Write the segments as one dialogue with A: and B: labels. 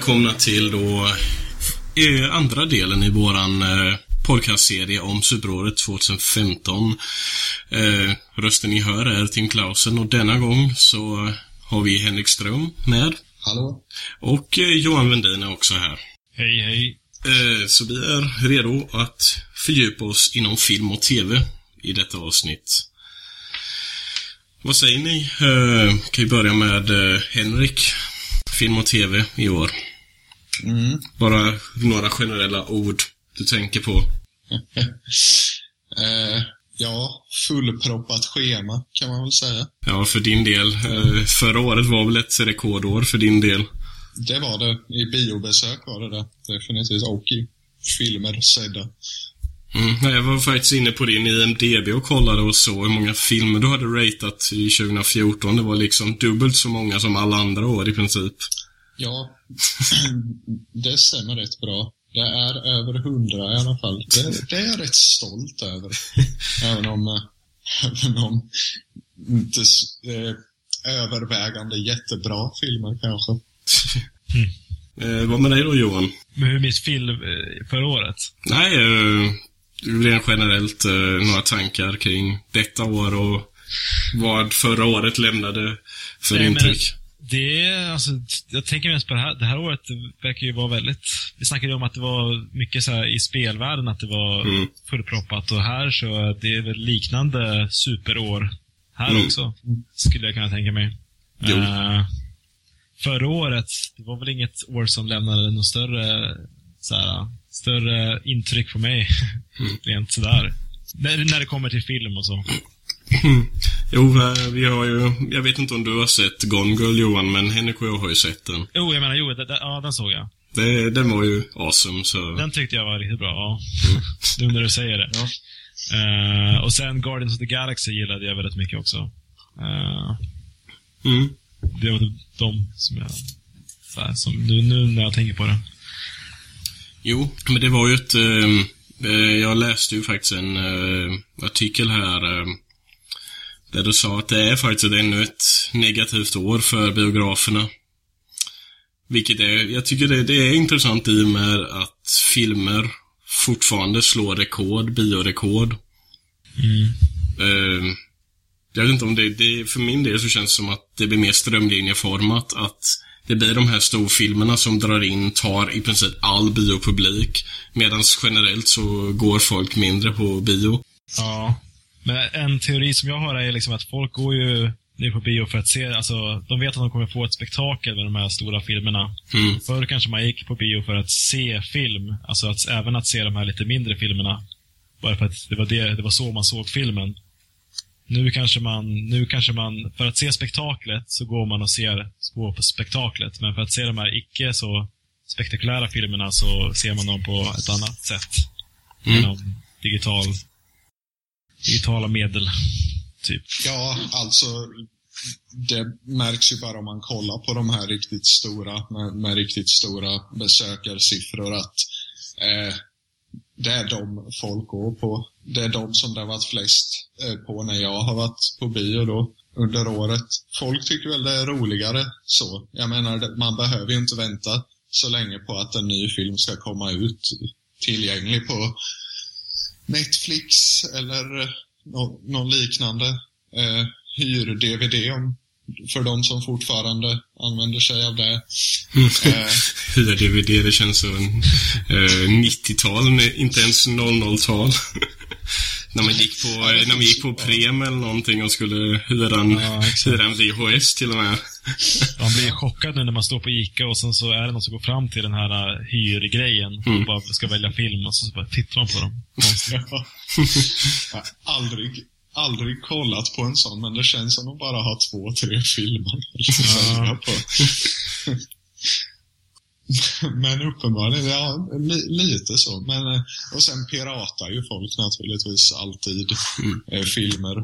A: Välkomna till då eh, andra delen i våran eh, podcastserie om superåret 2015. Eh, rösten ni hör är Tim Klausen och denna gång så har vi Henrik Ström med.
B: Hallå?
A: Och Johan Wendin är också här.
C: Hej, hej.
A: Så vi är redo att fördjupa oss inom film och TV i detta avsnitt. Vad säger ni? Kan vi börja med Henrik. Film och TV i år.
B: Mm.
A: Bara några generella ord du tänker på.
B: eh, ja, fullproppat schema kan man väl säga.
A: Ja, för din del. Eh, förra året var väl ett rekordår för din del?
B: Det var det. I biobesök var det det. Definitivt. Och i filmer sedda.
A: Mm. Jag var faktiskt inne på din IMDB och kollade och så hur många filmer du hade ratat i 2014. Det var liksom dubbelt så många som alla andra år i princip.
B: Ja, det stämmer rätt bra. Det är över hundra i alla fall. Det, det är jag rätt stolt över. även om, eh, även om inte eh, övervägande jättebra filmer kanske.
A: Eh, vad med dig då Johan?
C: Men hur minns film eh, förra året?
A: Nej, eh, rent generellt eh, några tankar kring detta år och vad förra året lämnade för
C: Nej, men-
A: intryck?
C: Det alltså, jag tänker mest på det här. Det här året verkar ju vara väldigt... Vi snackade ju om att det var mycket så i spelvärlden, att det var
A: Mm.
C: fullproppat. Och här så, det är väl liknande superår här
A: Mm.
C: också. Skulle jag kunna tänka mig.
A: Jo.
C: Eh, förra året, det var väl inget år som lämnade något större, så här, större intryck på mig.
A: Mm.
C: Rent sådär. När, när det kommer till film och så.
A: Jo, eh, vi har ju... Jag vet inte om du har sett Gone Girl Johan, men Henrik och jag har ju sett den.
C: Jo, jag menar, jo, det, det, ja, den såg jag.
A: Det, den var ju awesome, så...
C: Den tyckte jag var riktigt bra, ja. Nu när du säger det.
B: Ja.
C: Eh, och sen Guardians of the Galaxy gillade jag väldigt mycket också. Eh,
A: Mm.
C: det var de som jag... Så här, som, nu, nu när jag tänker på det.
A: Jo, men det var ju ett... Eh, jag läste ju faktiskt en artikel här där du sa att det är faktiskt ännu ett negativt år för biograferna. Vilket är, jag tycker det, det är intressant i och med att filmer fortfarande slår rekord, biorekord. Eh, jag vet inte om det, det, för min del så känns det som att det blir mer strömlinjeformat. Att det blir de här storfilmerna som drar in, tar i princip all biopublik. Medan generellt så går folk mindre på bio.
C: Ja. Men en teori som jag har är liksom att folk går ju nu på bio för att se, alltså, de vet att de kommer få ett spektakel med de här stora filmerna.
A: Mm.
C: Förr kanske man gick på bio för att se film, alltså att, även att se de här lite mindre filmerna. Bara för att det var, det, det var så man såg filmen. Nu kanske man, nu kanske man, för att se spektaklet så går man och ser, går på spektaklet. Men för att se de här icke så spektakulära filmerna så ser man dem på ett annat sätt.
A: Mm.
C: Genom digital, digitala medel. Typ.
B: Ja, alltså det märks ju bara om man kollar på de här riktigt stora, med, med riktigt stora besökarsiffror att eh, det är de folk går på. Det är de som det har varit flest eh, på när jag har varit på bio då under året. Folk tycker väl det är roligare så. Jag menar, man behöver ju inte vänta så länge på att en ny film ska komma ut tillgänglig på Netflix eller eh, nå- någon liknande eh, hyr-DVD om, för de som fortfarande använder sig av det. Eh,
A: Hyr-DVD, det känns som eh, 90-tal, nej, inte ens 00-tal. när man gick på, eh, när man gick på Prem eller någonting och skulle hyra en,
C: Ja,
A: hyra en VHS till och med.
C: Man blir chockad nu när man står på ICA och sen så är det någon som går fram till den här uh, hyrgrejen
A: Mm.
C: och bara ska välja film och så bara tittar man på dem. Konstigt.
B: ja. Jag har aldrig, aldrig kollat på en sån, men det känns som att de bara har två, tre filmer på. Men uppenbarligen, ja, li, lite så. Men, eh, och sen piratar ju folk naturligtvis alltid eh, filmer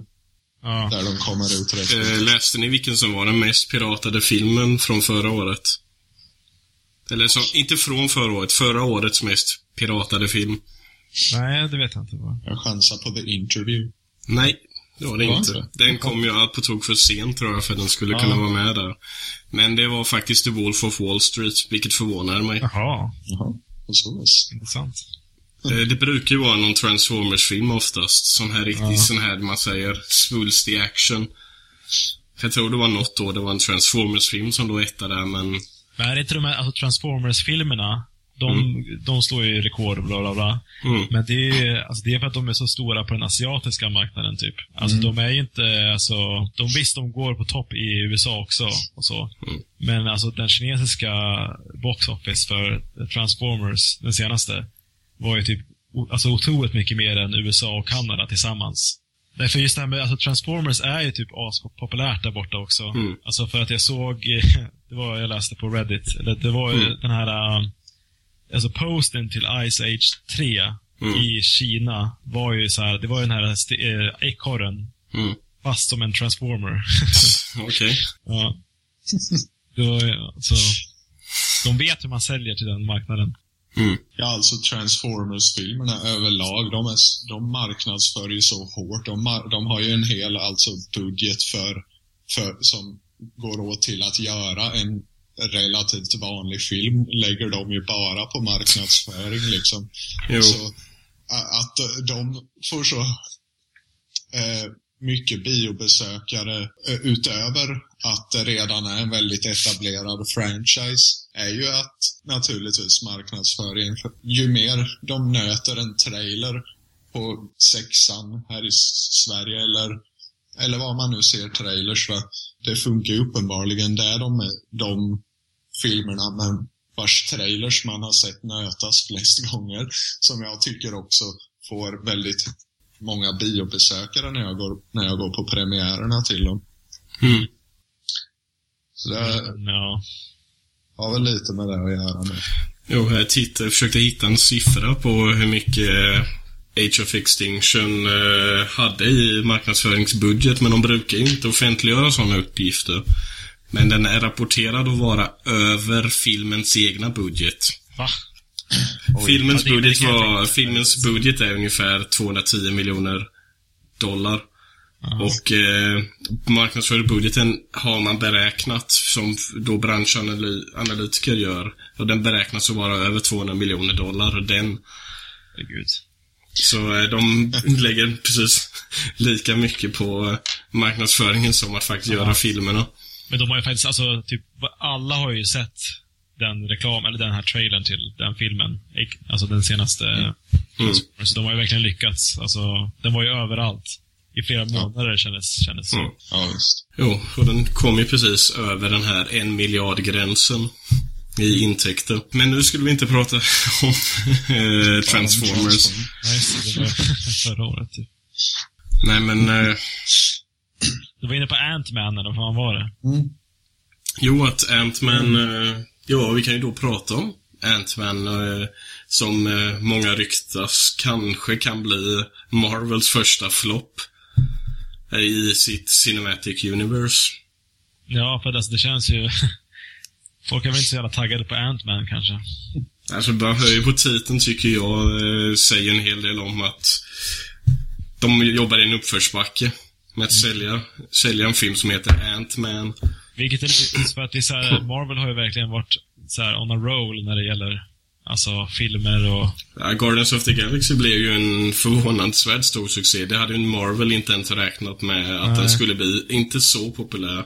C: Ja.
B: där de kommer ut rätt
A: Eh, läste ni vilken som var den mest piratade filmen från förra året? Eller som, inte från förra året, förra årets mest piratade film.
C: Nej, det vet jag inte. Vad.
B: Jag chansar på The Interview.
A: Nej, det var det
B: Var
A: inte. Den kom ju på tok för sent tror jag för att den skulle
C: Ja.
A: kunna vara med där. Men det var faktiskt The Wolf of Wall Street, vilket förvånar mig.
C: Jaha,
B: Jaha, på så vis.
C: intressant.
A: Eh, Det brukar ju vara någon Transformers-film oftast. Sån här riktigt,
C: Ja.
A: sån här man säger, svulstig action. Jag tror det var något då, det var en Transformers-film som låg etta där, men...
C: Men är det inte de här alltså Transformers-filmerna? De, de slår ju rekord och bla bla bla.
A: Mm.
C: Men det är, alltså det är för att de är så stora på den asiatiska marknaden, typ. Alltså de är ju inte, alltså, de visst de går på topp i USA också och så.
A: Mm.
C: Men alltså den kinesiska box office för Transformers, den senaste, var ju typ, alltså otroligt mycket mer än USA och Kanada tillsammans. Därför just det här med, alltså Transformers är ju typ aspopulärt där borta också.
A: Mm.
C: Alltså för att jag såg, det var, jag läste på Reddit, eller det var ju
A: Mm.
C: den här, äh, alltså posten till Ice Age 3
A: Mm.
C: i Kina var ju så här, det var ju den här äh, ekorren,
A: Mm.
C: fast som en transformer.
A: Okej.
C: ja. Det var ju, alltså, de vet hur man säljer till den marknaden.
A: Mm.
B: Ja, alltså Transformers-filmerna överlag, de, är, de marknadsför ju så hårt. De, de har ju en hel alltså, budget för, för, som går åt till att göra en relativt vanlig film, lägger de ju bara på marknadsföring liksom.
A: Jo.
B: Så att eh, de får så eh, mycket biobesökare eh, utöver att det redan är en väldigt etablerad franchise är ju att naturligtvis marknadsföringen, för ju mer de nöter en trailer på sexan här i Sverige eller, eller var man nu ser trailers, va? det funkar ju uppenbarligen. Det är de, de filmerna med vars trailers man har sett nötas flest gånger, som jag tycker också får väldigt många biobesökare när jag går, när jag går på premiärerna till dem.
A: Mm.
B: Så det
C: Ja.
B: Har väl lite med det att göra med.
A: Jo, jag tittade, försökte hitta en siffra på hur mycket eh, Age of Extinction eh, hade i marknadsföringsbudget, men de brukar ju inte offentliggöra sådana uppgifter. Men den är rapporterad att vara över filmens egna budget.
C: Va?
A: filmens
C: Ja, det- det
A: budget var, filmens budget är ungefär 210 miljoner dollar. Och eh, marknadsföringsbudgeten har man beräknat, som då branschanalytiker gör, och den beräknas att vara över 200 miljoner dollar. Och den,
C: Herregud.
A: så eh, de lägger precis lika mycket på marknadsföringen som att faktiskt göra filmerna.
C: Men de har ju faktiskt, alltså, typ, alla har ju sett den reklam, eller den här trailern till den filmen. Alltså den senaste.
A: Mm.
C: Så de har ju verkligen lyckats. Alltså, den var ju överallt. I flera månader kändes, kändes det
A: Mm.
B: Ja, visst.
A: Jo, och den kom ju precis över den här en miljard-gränsen i intäkter. Men nu skulle vi inte prata om eh, Transformers.
C: Ja, just det. Var förra året, typ.
A: Nej, men eh,
C: Du var inne på Ant-Man, eller vad fan var det?
B: Mm.
A: jo, att Ant-Man... Eh, ja, vi kan ju då prata om Ant-Man eh, som eh, många ryktas kanske kan bli Marvels första flopp i sitt Cinematic Universe.
C: Ja, för alltså, det känns ju... Folk är väl inte så jävla taggade på Ant-Man kanske.
A: Alltså bara höjer på titeln tycker jag eh, säger en hel del om att de jobbar i en uppförsbacke med att sälja, sälja en film som heter Ant-Man.
C: Vilket är lite, för att det är så här, Marvel har ju verkligen varit så här on a roll när det gäller alltså filmer och...
A: Ja, Guardians of the Galaxy blev ju en förvånansvärt stor succé. Det hade ju Marvel inte ens räknat med att
C: Nej.
A: den skulle bli inte så populär.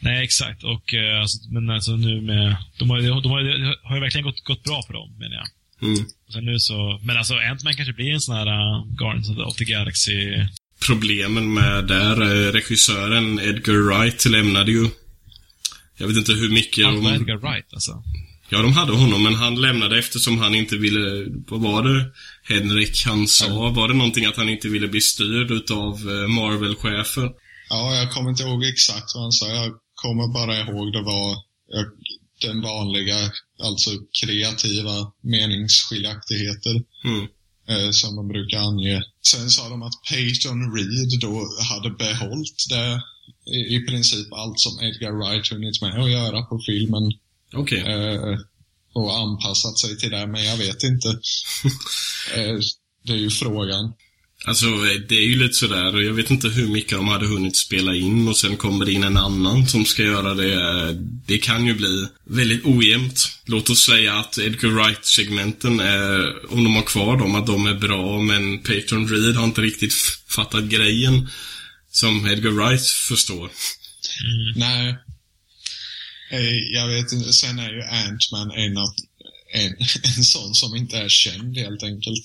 C: Nej, exakt. Och, eh, alltså, men alltså nu med... De har, de har, det har ju verkligen gått, gått bra för dem, menar jag.
A: Mm.
C: Och sen nu så... Men alltså, Ant-Man kanske blir en sån här uh, Guardians of the- Galaxy...
A: Problemen med där, eh, regissören Edgar Wright lämnade ju jag vet inte hur mycket
C: Allt var
A: de...
C: Edgar Wright, alltså.
A: Ja, de hade honom, men han lämnade eftersom han inte ville... Vad var det Henrik han sa? Var det någonting att han inte ville bli styrd utav eh, Marvel-chefen?
B: Ja, jag kommer inte ihåg exakt vad han sa. Jag kommer bara ihåg det var jag, den vanliga, alltså kreativa meningsskiljaktigheter
A: Mm.
B: eh, som de brukar ange. Sen sa de att Peyton Reed då hade behållit det, i, i princip allt som Edgar Wright hunnit med att göra på filmen
A: Okej.
B: eh, och anpassat sig till det, men jag vet inte. eh, det är ju frågan.
A: Alltså, det är ju lite sådär, och jag vet inte hur mycket de hade hunnit spela in och sen kommer det in en annan som ska göra det. Det kan ju bli väldigt ojämnt. Låt oss säga att Edgar Wright-segmenten är, om de har kvar dem, att de är bra, men Peyton Reed har inte riktigt fattat grejen som Edgar Wright förstår.
B: Mm. Nej. Jag vet inte, sen är ju Ant-Man en, en, en sån som inte är känd helt enkelt.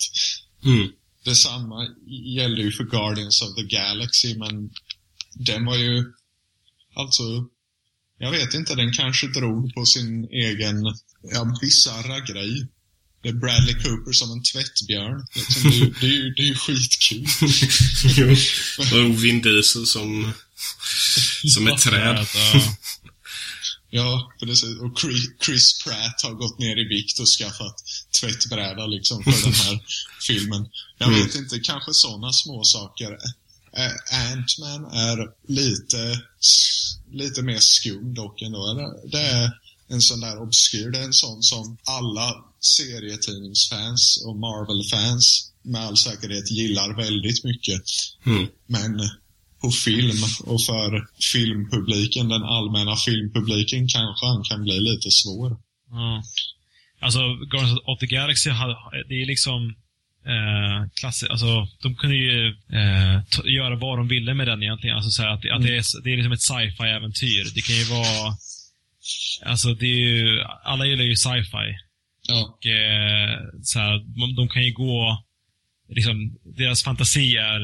A: Mm.
B: Detsamma gällde ju för Guardians of the Galaxy, men den var ju, alltså, jag vet inte, den kanske drog på sin egen, ja, bisarra grej. Det är Bradley Cooper som en tvättbjörn. Liksom, det, är, det, är det är ju skitkul.
A: jo. Och Vin Diesel som, som ett träd.
B: Ja, precis. Och Chris Pratt har gått ner i vikt och skaffat tvättbräda liksom för den här filmen. Jag vet mm. inte, kanske sådana små saker. Ant-Man är lite, lite mer skum dock ändå. Det är en sån där obskyr, det är en sån som alla serietidningsfans och Marvel-fans med all säkerhet gillar väldigt mycket.
A: Mm.
B: Men på film och för filmpubliken, den allmänna filmpubliken, kanske han kan bli lite svår.
C: Mm. Alltså, Guardians of the Galaxy, det är liksom eh, klass, alltså, de kunde ju eh, göra vad de ville med den egentligen. Alltså, så att, mm. att det, är, det är liksom ett sci-fi-äventyr. Det kan ju vara... Alltså, det är ju... Alla gillar ju sci-fi.
B: Ja.
C: Och eh, så här, de, de kan ju gå... Liksom, deras fantasi är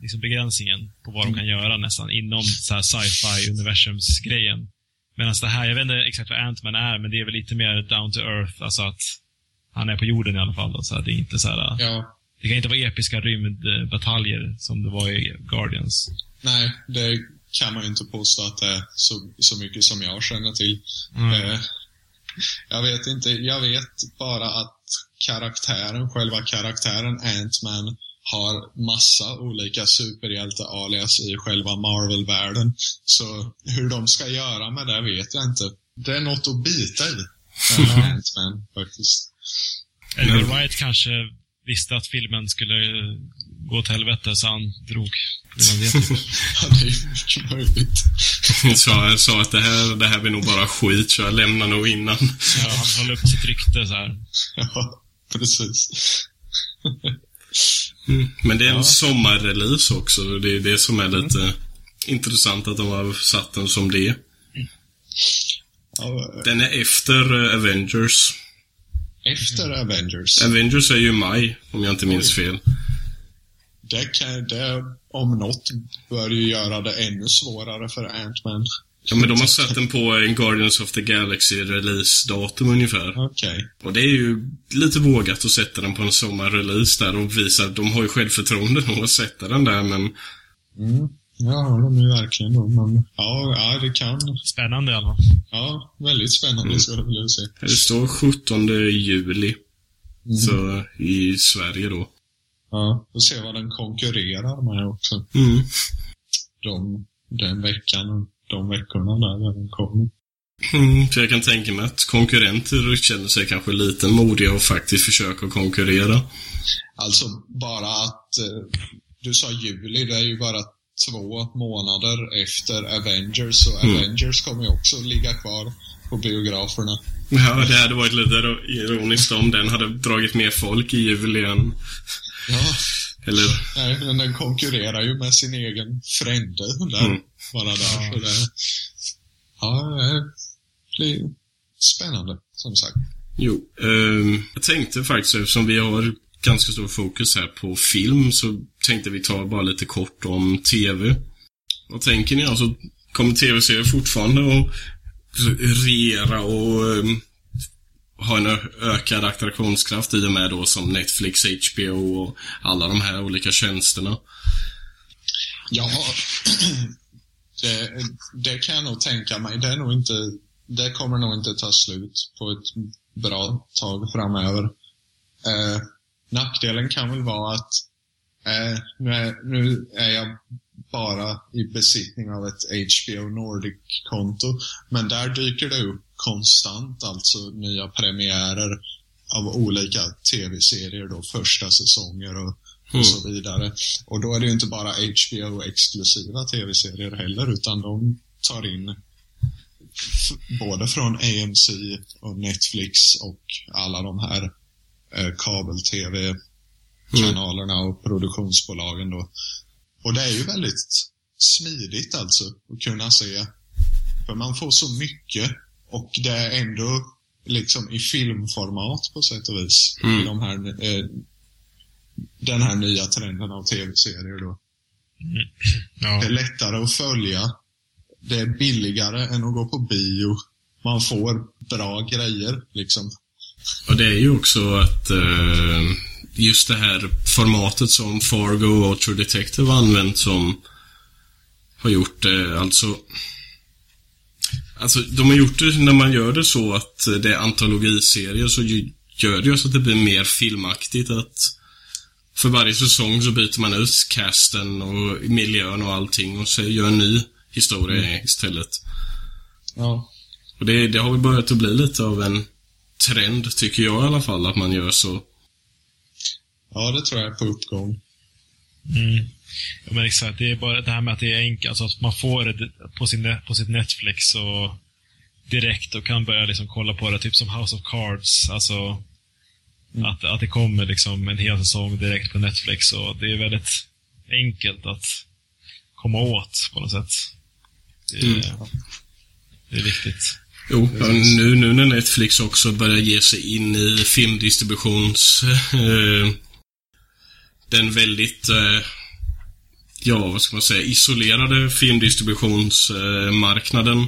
C: liksom begränsningen på vad de kan göra nästan inom sci-fi universumsgrejen. Medan det här, jag vet inte exakt vad Ant-Man är, men det är väl lite mer down to earth, alltså att han är på jorden i alla fall. Då, så här, det är inte så här,
B: ja.
C: Det kan inte vara episka rymdbataljer som det var i Guardians.
B: Nej, det kan man ju inte påstå att det är så, så mycket som jag känner till. Mm. Eh, jag vet inte, jag vet bara att karaktären, själva karaktären Ant-Man har massa olika superhjälte-alias i själva Marvel-världen. Så hur de ska göra med det vet jag inte. Det är något att bita i. Ant-Man, faktiskt.
C: Edgar Wright kanske visste att filmen skulle gå åt helvete, så han drog.
B: Det ja, det är mycket möjligt.
A: så sa att det här, det här blir nog bara skit, så jag lämnar nog innan.
C: Ja, han håller upp sitt rykte så här.
B: Ja, precis.
A: Mm. Men det är en ja. sommarrelease också. Det är det som är lite mm. intressant att de har satt den som det.
B: Ja,
A: den är efter eh, Avengers.
B: Efter Avengers?
A: Avengers är ju maj, om jag inte minns fel.
B: Det, kan, det om något bör ju göra det ännu svårare för Ant-Man.
A: Ja, men de har satt den på en Guardians of the Galaxy release-datum ungefär.
B: Okej. Okay.
A: Och det är ju lite vågat att sätta den på en sommarrelease där och visa att de har ju självförtroende nog att sätta den där, men...
B: Mm. Ja, de är ju verkligen då, men ja, ja, det kan.
C: Spännande i alla fall.
B: Ja, väldigt spännande mm. skulle jag vilja säga.
A: Det står 17 juli. Mm. Så i Sverige då.
B: Ja, får se vad den konkurrerar med också.
A: Mm.
B: De, den veckan de veckorna där den kommer.
A: Mm, för jag kan tänka mig att konkurrenter känner sig kanske lite modiga och faktiskt försöker konkurrera.
B: Alltså, bara att eh, du sa juli, det är ju bara två månader efter Avengers och mm. Avengers kommer ju också ligga kvar på biograferna.
A: Ja, det hade varit lite ironiskt om den hade dragit mer folk i juli än...
B: Ja.
A: Eller?
B: Nej, men den konkurrerar ju med sin egen frände där. Mm. Bara där. Ja. Så det, ja, det blir spännande, som sagt.
A: Jo, eh, jag tänkte faktiskt, eftersom vi har ganska stor fokus här på film, så tänkte vi ta bara lite kort om TV. Vad tänker ni? Alltså, kommer tv-serier fortfarande att regera och eh, ha en ökad attraktionskraft i och med då som Netflix, HBO och alla de här olika tjänsterna?
B: Ja, det, det kan jag nog tänka mig. Det, är nog inte, det kommer nog inte ta slut på ett bra tag framöver. Eh, nackdelen kan väl vara att eh, nu, är, nu är jag bara i besittning av ett HBO Nordic-konto. Men där dyker det upp konstant alltså nya premiärer av olika tv-serier då, första säsonger och och så vidare. Och då är det ju inte bara HBO-exklusiva tv-serier heller, utan de tar in både från AMC och Netflix och alla de här eh, kabel-tv-kanalerna och produktionsbolagen då. Och det är ju väldigt smidigt alltså att kunna se. För man får så mycket och det är ändå liksom i filmformat på sätt och vis.
A: Mm.
B: I de här, eh, den här nya trenden av tv-serier då.
C: Ja.
B: Det är lättare att följa. Det är billigare än att gå på bio. Man får bra grejer, liksom.
A: Och det är ju också att eh, just det här formatet som Fargo och True Detective har använt som har gjort det, alltså Alltså, de har gjort det när man gör det så att det är antologiserier så gör det ju så att det blir mer filmaktigt att för varje säsong så byter man ut casten och miljön och allting och så gör en ny historia istället.
B: Ja.
A: Och det, det har väl börjat att bli lite av en trend, tycker jag i alla fall, att man gör så.
B: Ja, det tror jag är på uppgång.
C: Mm. Men exakt. Det är bara det här med att det är enkelt. Alltså att man får det på, sin, på sitt Netflix och direkt och kan börja liksom kolla på det. Typ som House of Cards. Alltså att, att det kommer liksom en hel säsong direkt på Netflix. Och det är väldigt enkelt att komma åt på något sätt. Det är,
A: Mm.
C: det är viktigt.
A: Jo, nu, nu när Netflix också börjar ge sig in i filmdistributions... Eh, den väldigt, eh, ja, vad ska man säga, isolerade filmdistributionsmarknaden.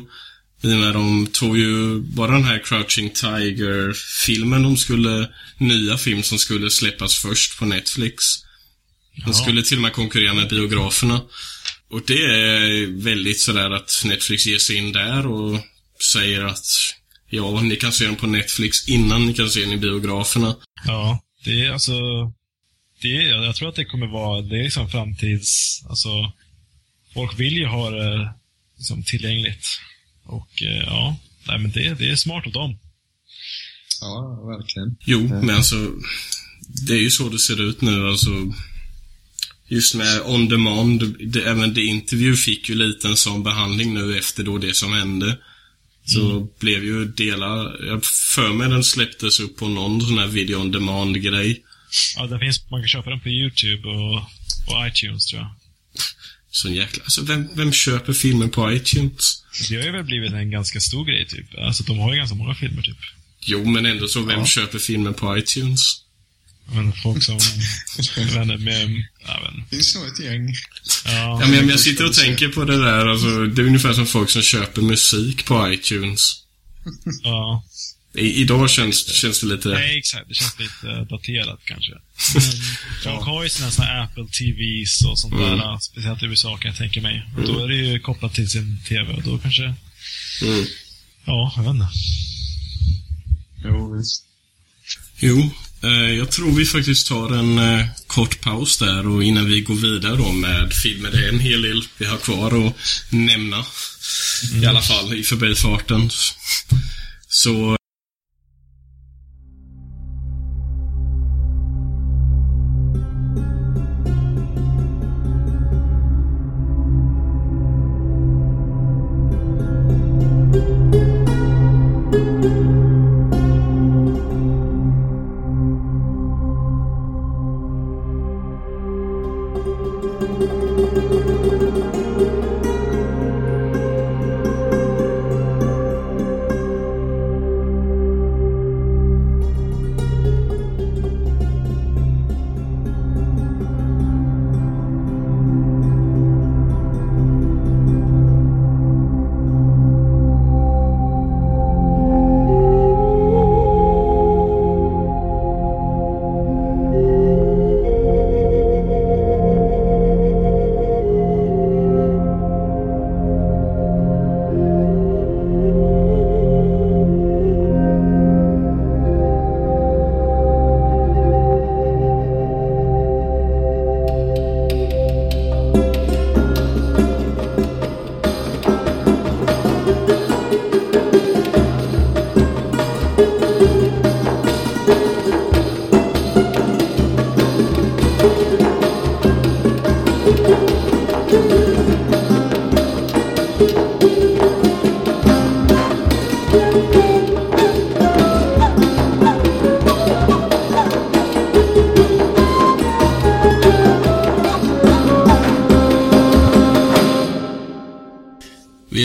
A: I och med de tog ju bara den här Crouching Tiger-filmen de skulle, nya film som skulle släppas först på Netflix. Den
C: Ja.
A: skulle till och med konkurrera med biograferna. Och det är väldigt sådär att Netflix ger sig in där och säger att ja, ni kan se den på Netflix innan ni kan se den i biograferna.
C: Ja, det är alltså... Det är, jag tror att det kommer vara, det är liksom framtids... Alltså, folk vill ju ha det liksom tillgängligt. Och eh, ja, nej, men det, det är smart av dem.
B: Ja, verkligen.
A: Jo, men alltså det är ju så det ser ut nu alltså. Just med on demand, det, även det intervju fick ju lite en sån behandling nu efter då det som hände. Så blev ju delar, jag för mig den släpptes upp på någon sån här video on demand grej.
C: Ja, det finns, man kan köpa den på YouTube och på iTunes tror jag.
A: Sån jäkla, alltså vem, vem köper filmer på iTunes?
C: Det har ju väl blivit en ganska stor grej typ. Alltså de har ju ganska många filmer typ.
A: Jo, men ändå så, vem
B: Ja.
A: köper filmer på iTunes?
C: Men folk som, vänner med, ja men,
B: Det finns nog ett gäng.
C: ja.
A: Ja, men jag, jag sitter och tänker på det där, alltså, det är ungefär som folk som köper musik på iTunes.
C: ja.
A: I, idag känns, känns det lite...
C: Nej, exakt. Det känns lite eh, daterat kanske. Men folk har ju sina såna här Apple TVs och sånt
A: Mm.
C: där, speciellt i USA kan jag tänka mig. Och Då är det ju kopplat till sin TV och då kanske,
A: Mm.
C: ja, jag vet inte.
B: Jo, visst.
A: Jo, eh, jag tror vi faktiskt tar en eh, kort paus där och innan vi går vidare då med filmer. Det är en hel del vi har kvar att nämna. I alla fall i förbifarten. Så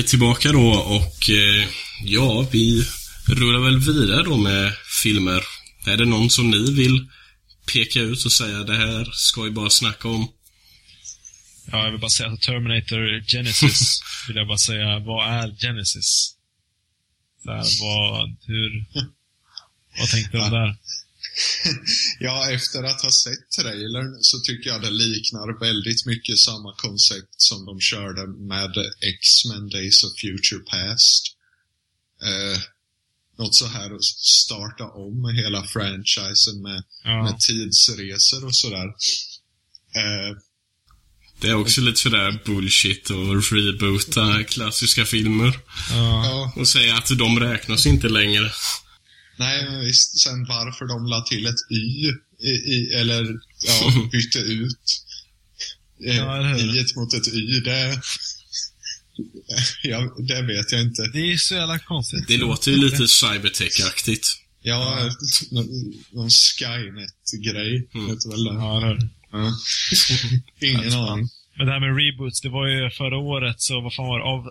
A: tillbaka då och eh, ja, vi rullar väl vidare då med filmer. Är det någon som ni vill peka ut och säga det här ska vi bara snacka om?
C: Ja, jag vill bara säga att Terminator Genesis, vill jag bara säga, vad är Genesis? Här, vad, hur, vad tänkte de där?
B: ja, efter att ha sett trailern så tycker jag det liknar väldigt mycket samma koncept som de körde med X-Men Days of Future Past. Eh, något så här att starta om hela franchisen med,
C: Ja.
B: med tidsresor och sådär. Eh,
A: Det är också lite sådär bullshit och reboota klassiska filmer.
C: Ja.
A: Och säga att de räknas inte längre.
B: Nej men visst. Sen varför de la till ett Y i, i eller ja, bytte ut eh,
C: Ja,
B: i ett mot ett Y, det, ja, det vet jag inte.
C: Det är så jävla konstigt.
A: Det låter ju lite cybertech-aktigt.
B: Ja, någon, någon Skynet-grej.
A: Mm.
B: Vet väl det?
C: Ja, eller hur?
B: Ja. Ingen aning.
C: Men det här med reboots, det var ju förra året, så vad fan var det? Av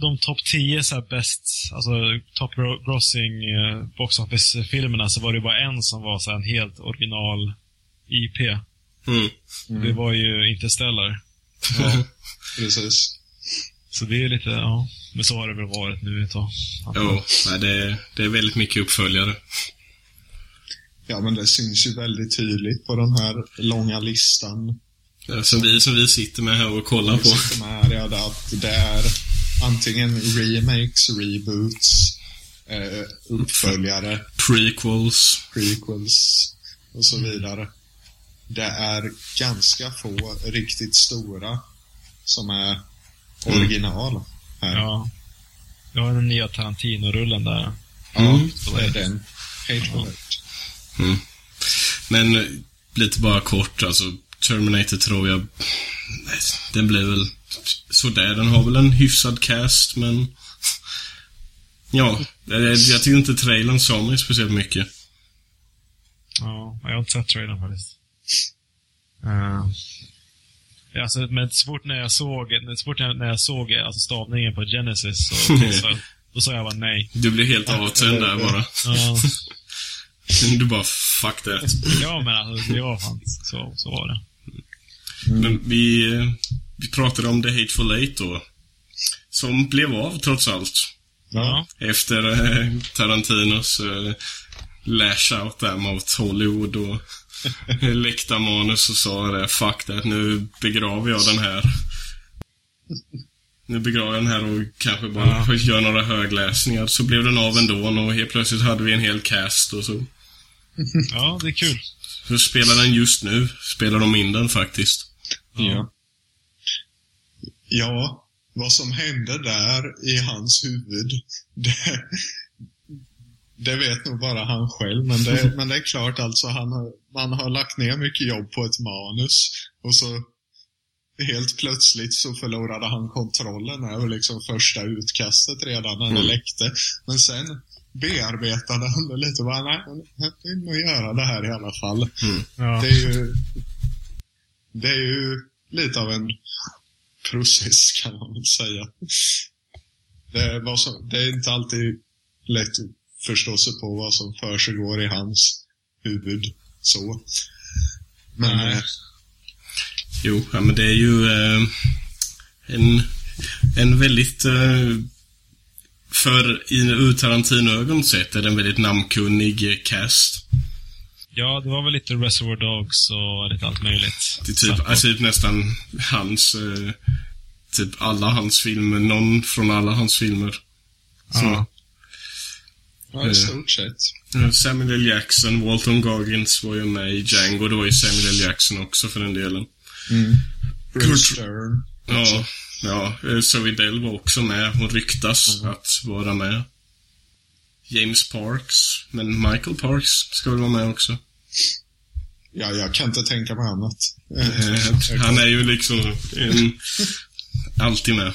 C: de topp 10 så här bäst, alltså top gro- grossing eh, box office-filmerna, så var det bara en som var så här en helt original IP.
A: Mm.
C: Det var ju Interstellar.
B: Ja, precis.
C: Så det är lite, ja. Men så har det väl varit nu ett tag.
A: Jo, nej, det, det är väldigt mycket uppföljare.
B: Ja, men det syns ju väldigt tydligt på den här långa listan.
A: Ja, Som vi, som vi sitter med här och kollar på.
B: sitter med här, ja, det- att det är antingen remakes, reboots, eh, uppföljare,
A: Prequels.
B: prequels och så vidare. Det är ganska få riktigt stora som är original här.
C: Ja. Vi har den nya Tarantino-rullen där.
B: Ja, det är den. Hateful Eight.
A: Men eh, lite bara kort, alltså Terminator tror jag... nej, Den blir väl sådär. Den har väl en hyfsad cast, men... Ja, jag, jag tycker inte trailern sa mig speciellt mycket.
C: Ja, jag har inte sett trailern faktiskt. Uh, alltså, men så fort när jag såg, så fort när jag såg alltså stavningen på Genesis, så, så, då sa jag bara nej.
A: Du blir helt avtänd där bara.
C: Ja,
A: Du bara, fuck that.
C: ja men alltså, det var fan, så, så var det.
A: Men vi, eh, vi pratade om The Hateful Eight då. Som blev av trots allt.
C: Ja.
A: Efter eh, Tarantinos eh, lash out där mot Hollywood och läckta manus och sa det, fuck that, nu begraver jag den här. Nu begraver jag den här och kanske bara gör några högläsningar. Så blev den av ändå och helt plötsligt hade vi en hel cast och så.
C: ja, det är kul.
A: Så spelar den just nu, spelar de in den faktiskt.
B: Ja. Ja, vad som hände där i hans huvud, det, det vet nog bara han själv. Men det, men det är klart alltså, han har, man har lagt ner mycket jobb på ett manus och så helt plötsligt så förlorade han kontrollen över liksom första utkastet redan när det läckte. Men sen bearbetade han det lite bara, nej, jag vill nog göra det här i alla fall.
C: Ja.
B: Det är ju, det är ju lite av en process kan man väl säga. Det som, det är inte alltid lätt att förstå sig på vad som försiggår i hans huvud. Så. Men
C: Nej.
B: eh,
A: Jo, ja, men det är ju eh, en, en väldigt... Eh, för i ur Tarantino-ögon sett är det en väldigt namnkunnig cast.
C: Ja, det var väl lite Reservoir Dogs och lite allt möjligt.
A: Det är typ, alltså, typ nästan hans... Eh, typ alla hans filmer. Någon från alla hans filmer. Så,
C: Ja.
B: ja, i stort sett.
A: eh, Samuel L. Jackson, Walton Goggins var ju med i Django. Det var ju Samuel L. Jackson också för den delen.
B: Bruce
A: Kurt-
B: Stern.
A: Ja, ja. eh, Zoe Dell var också med. Hon ryktas att vara med. James Parks. Men Michael Parks ska väl vara med också.
B: Ja, jag kan inte tänka mig annat.
A: Eh, Han är ju liksom en, alltid med.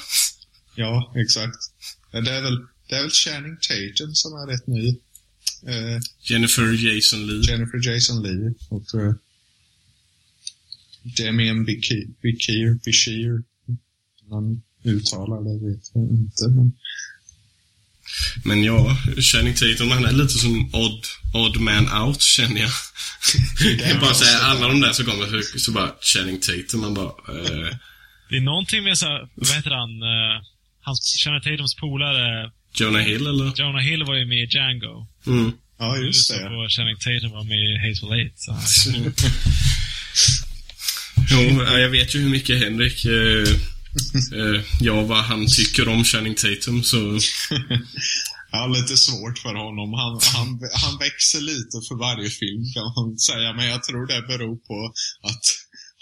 B: Ja, exakt. Det är väl det är väl Channing Tatum som är rätt ny. Eh,
A: Jennifer Jason Lee.
B: Jennifer Jason Lee och eh, Damien Bikir, Bikir, Bishir. Man uttalar det vet jag inte, men
A: Men ja, Channing Tatum, han är lite som odd, odd man out, känner jag. Det är bara säga alla de där som kommer så bara Channing Tatum, man bara... Eh,
C: Det är någonting med så här, vad heter han, uh, hans, Channing Tatums polare,
A: Jonah Hill, eller?
C: Jonah Hill var ju med i Django.
A: Mm.
B: ja, just det.
C: på Channing Tatum var med i Hateful Eight. Så.
A: Jo, ja, jag vet ju hur mycket Henrik, eh, eh, ja, vad han tycker om Channing Tatum, så...
B: Ja, lite svårt för honom. Han, han, han växer lite för varje film kan man säga, men jag tror det beror på att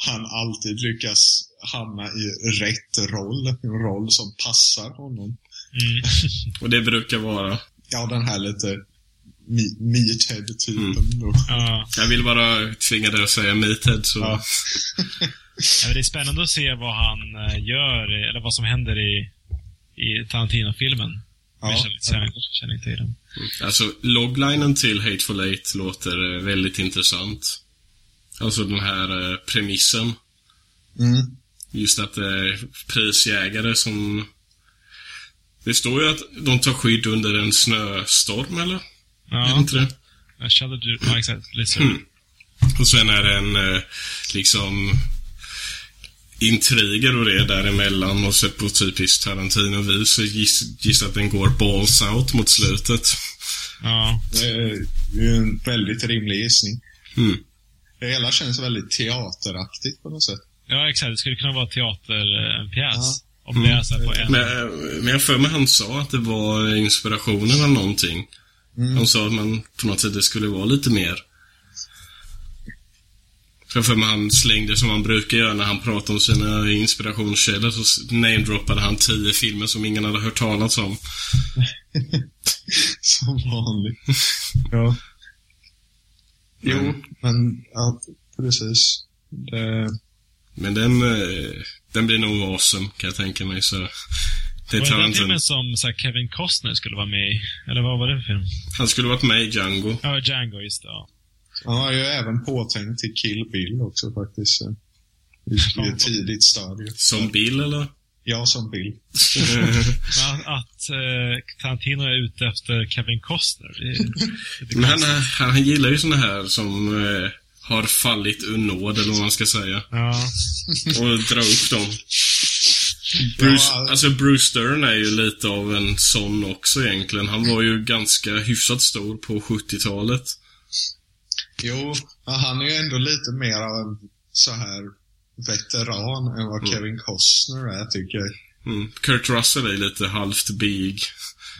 B: han alltid lyckas hamna i rätt roll. En roll som passar honom.
C: Mm.
A: Och det brukar vara...
B: Ja, den här lite me- meathead-typen
A: Mm.
C: Ja.
A: Jag vill bara tvinga dig att säga Meathead, så...
B: Ja.
C: Ja, men Det är spännande att se vad han eh, gör, eller vad som händer i, i Tarantino-filmen.
B: Ja.
C: Med Channing- Channing- Channing Tatum.
A: Alltså, loglinen till Hateful Eight låter eh, väldigt intressant. Alltså den här eh, premissen.
B: Mm.
A: Just att det är prisjägare som... Det står ju att de tar skydd under en snöstorm, eller? Är det
C: Ja,
A: inte det?
C: ja, ja exakt. Lizard.
A: Mm. Och sen är det en, liksom, intriger och det däremellan och så på typiskt Tarantino-vis så giss, gissar att den går balls out mot slutet.
C: Ja.
B: Det är ju en väldigt rimlig gissning.
A: Mm.
B: Det hela känns väldigt teateraktigt på något sätt.
C: ja, exakt. Det skulle kunna vara teater, eh, en pjäs.
B: Ja.
C: Om det är så på en...
A: Men, eh, men jag för mig han sa att det var inspirationen av någonting.
B: Mm.
A: Han sa att man på något sätt det skulle vara lite mer. Jag för mig han slängde som han brukar göra när han pratar om sina inspirationskällor så namedroppade han tio filmer som ingen hade hört talas om.
B: Som vanligt. ja. Jo, men ja, precis. Det,
A: Men den, eh, den blir nog awesome kan jag tänka mig så. Det
C: Var det den filmen som så här, Kevin Costner skulle vara med i? Eller vad var det för film?
A: Han skulle varit med i Django.
C: Ja, Django, just det. Ja.
B: Han var ju även påtänkt till Kill Bill också faktiskt. eh, I, ett tidigt stadie.
A: Som Bill eller?
B: Jag som Bill.
C: Men att, eh, Tarantino är ute efter Kevin Costner, det, det
A: Men han, han, han gillar ju såna här som eh, har fallit ur nåd eller vad man ska säga.
C: Ja.
A: Och dra upp dem. Bruce,
B: Ja,
A: alltså Bruce Stern är ju lite av en sån också egentligen. Han var ju ganska hyfsat stor på 70-talet.
B: Jo, han är ju ändå lite mer av en så här veteran än vad Kevin Costner är, tycker jag.
A: Mm. Kurt Russell är lite halvt big.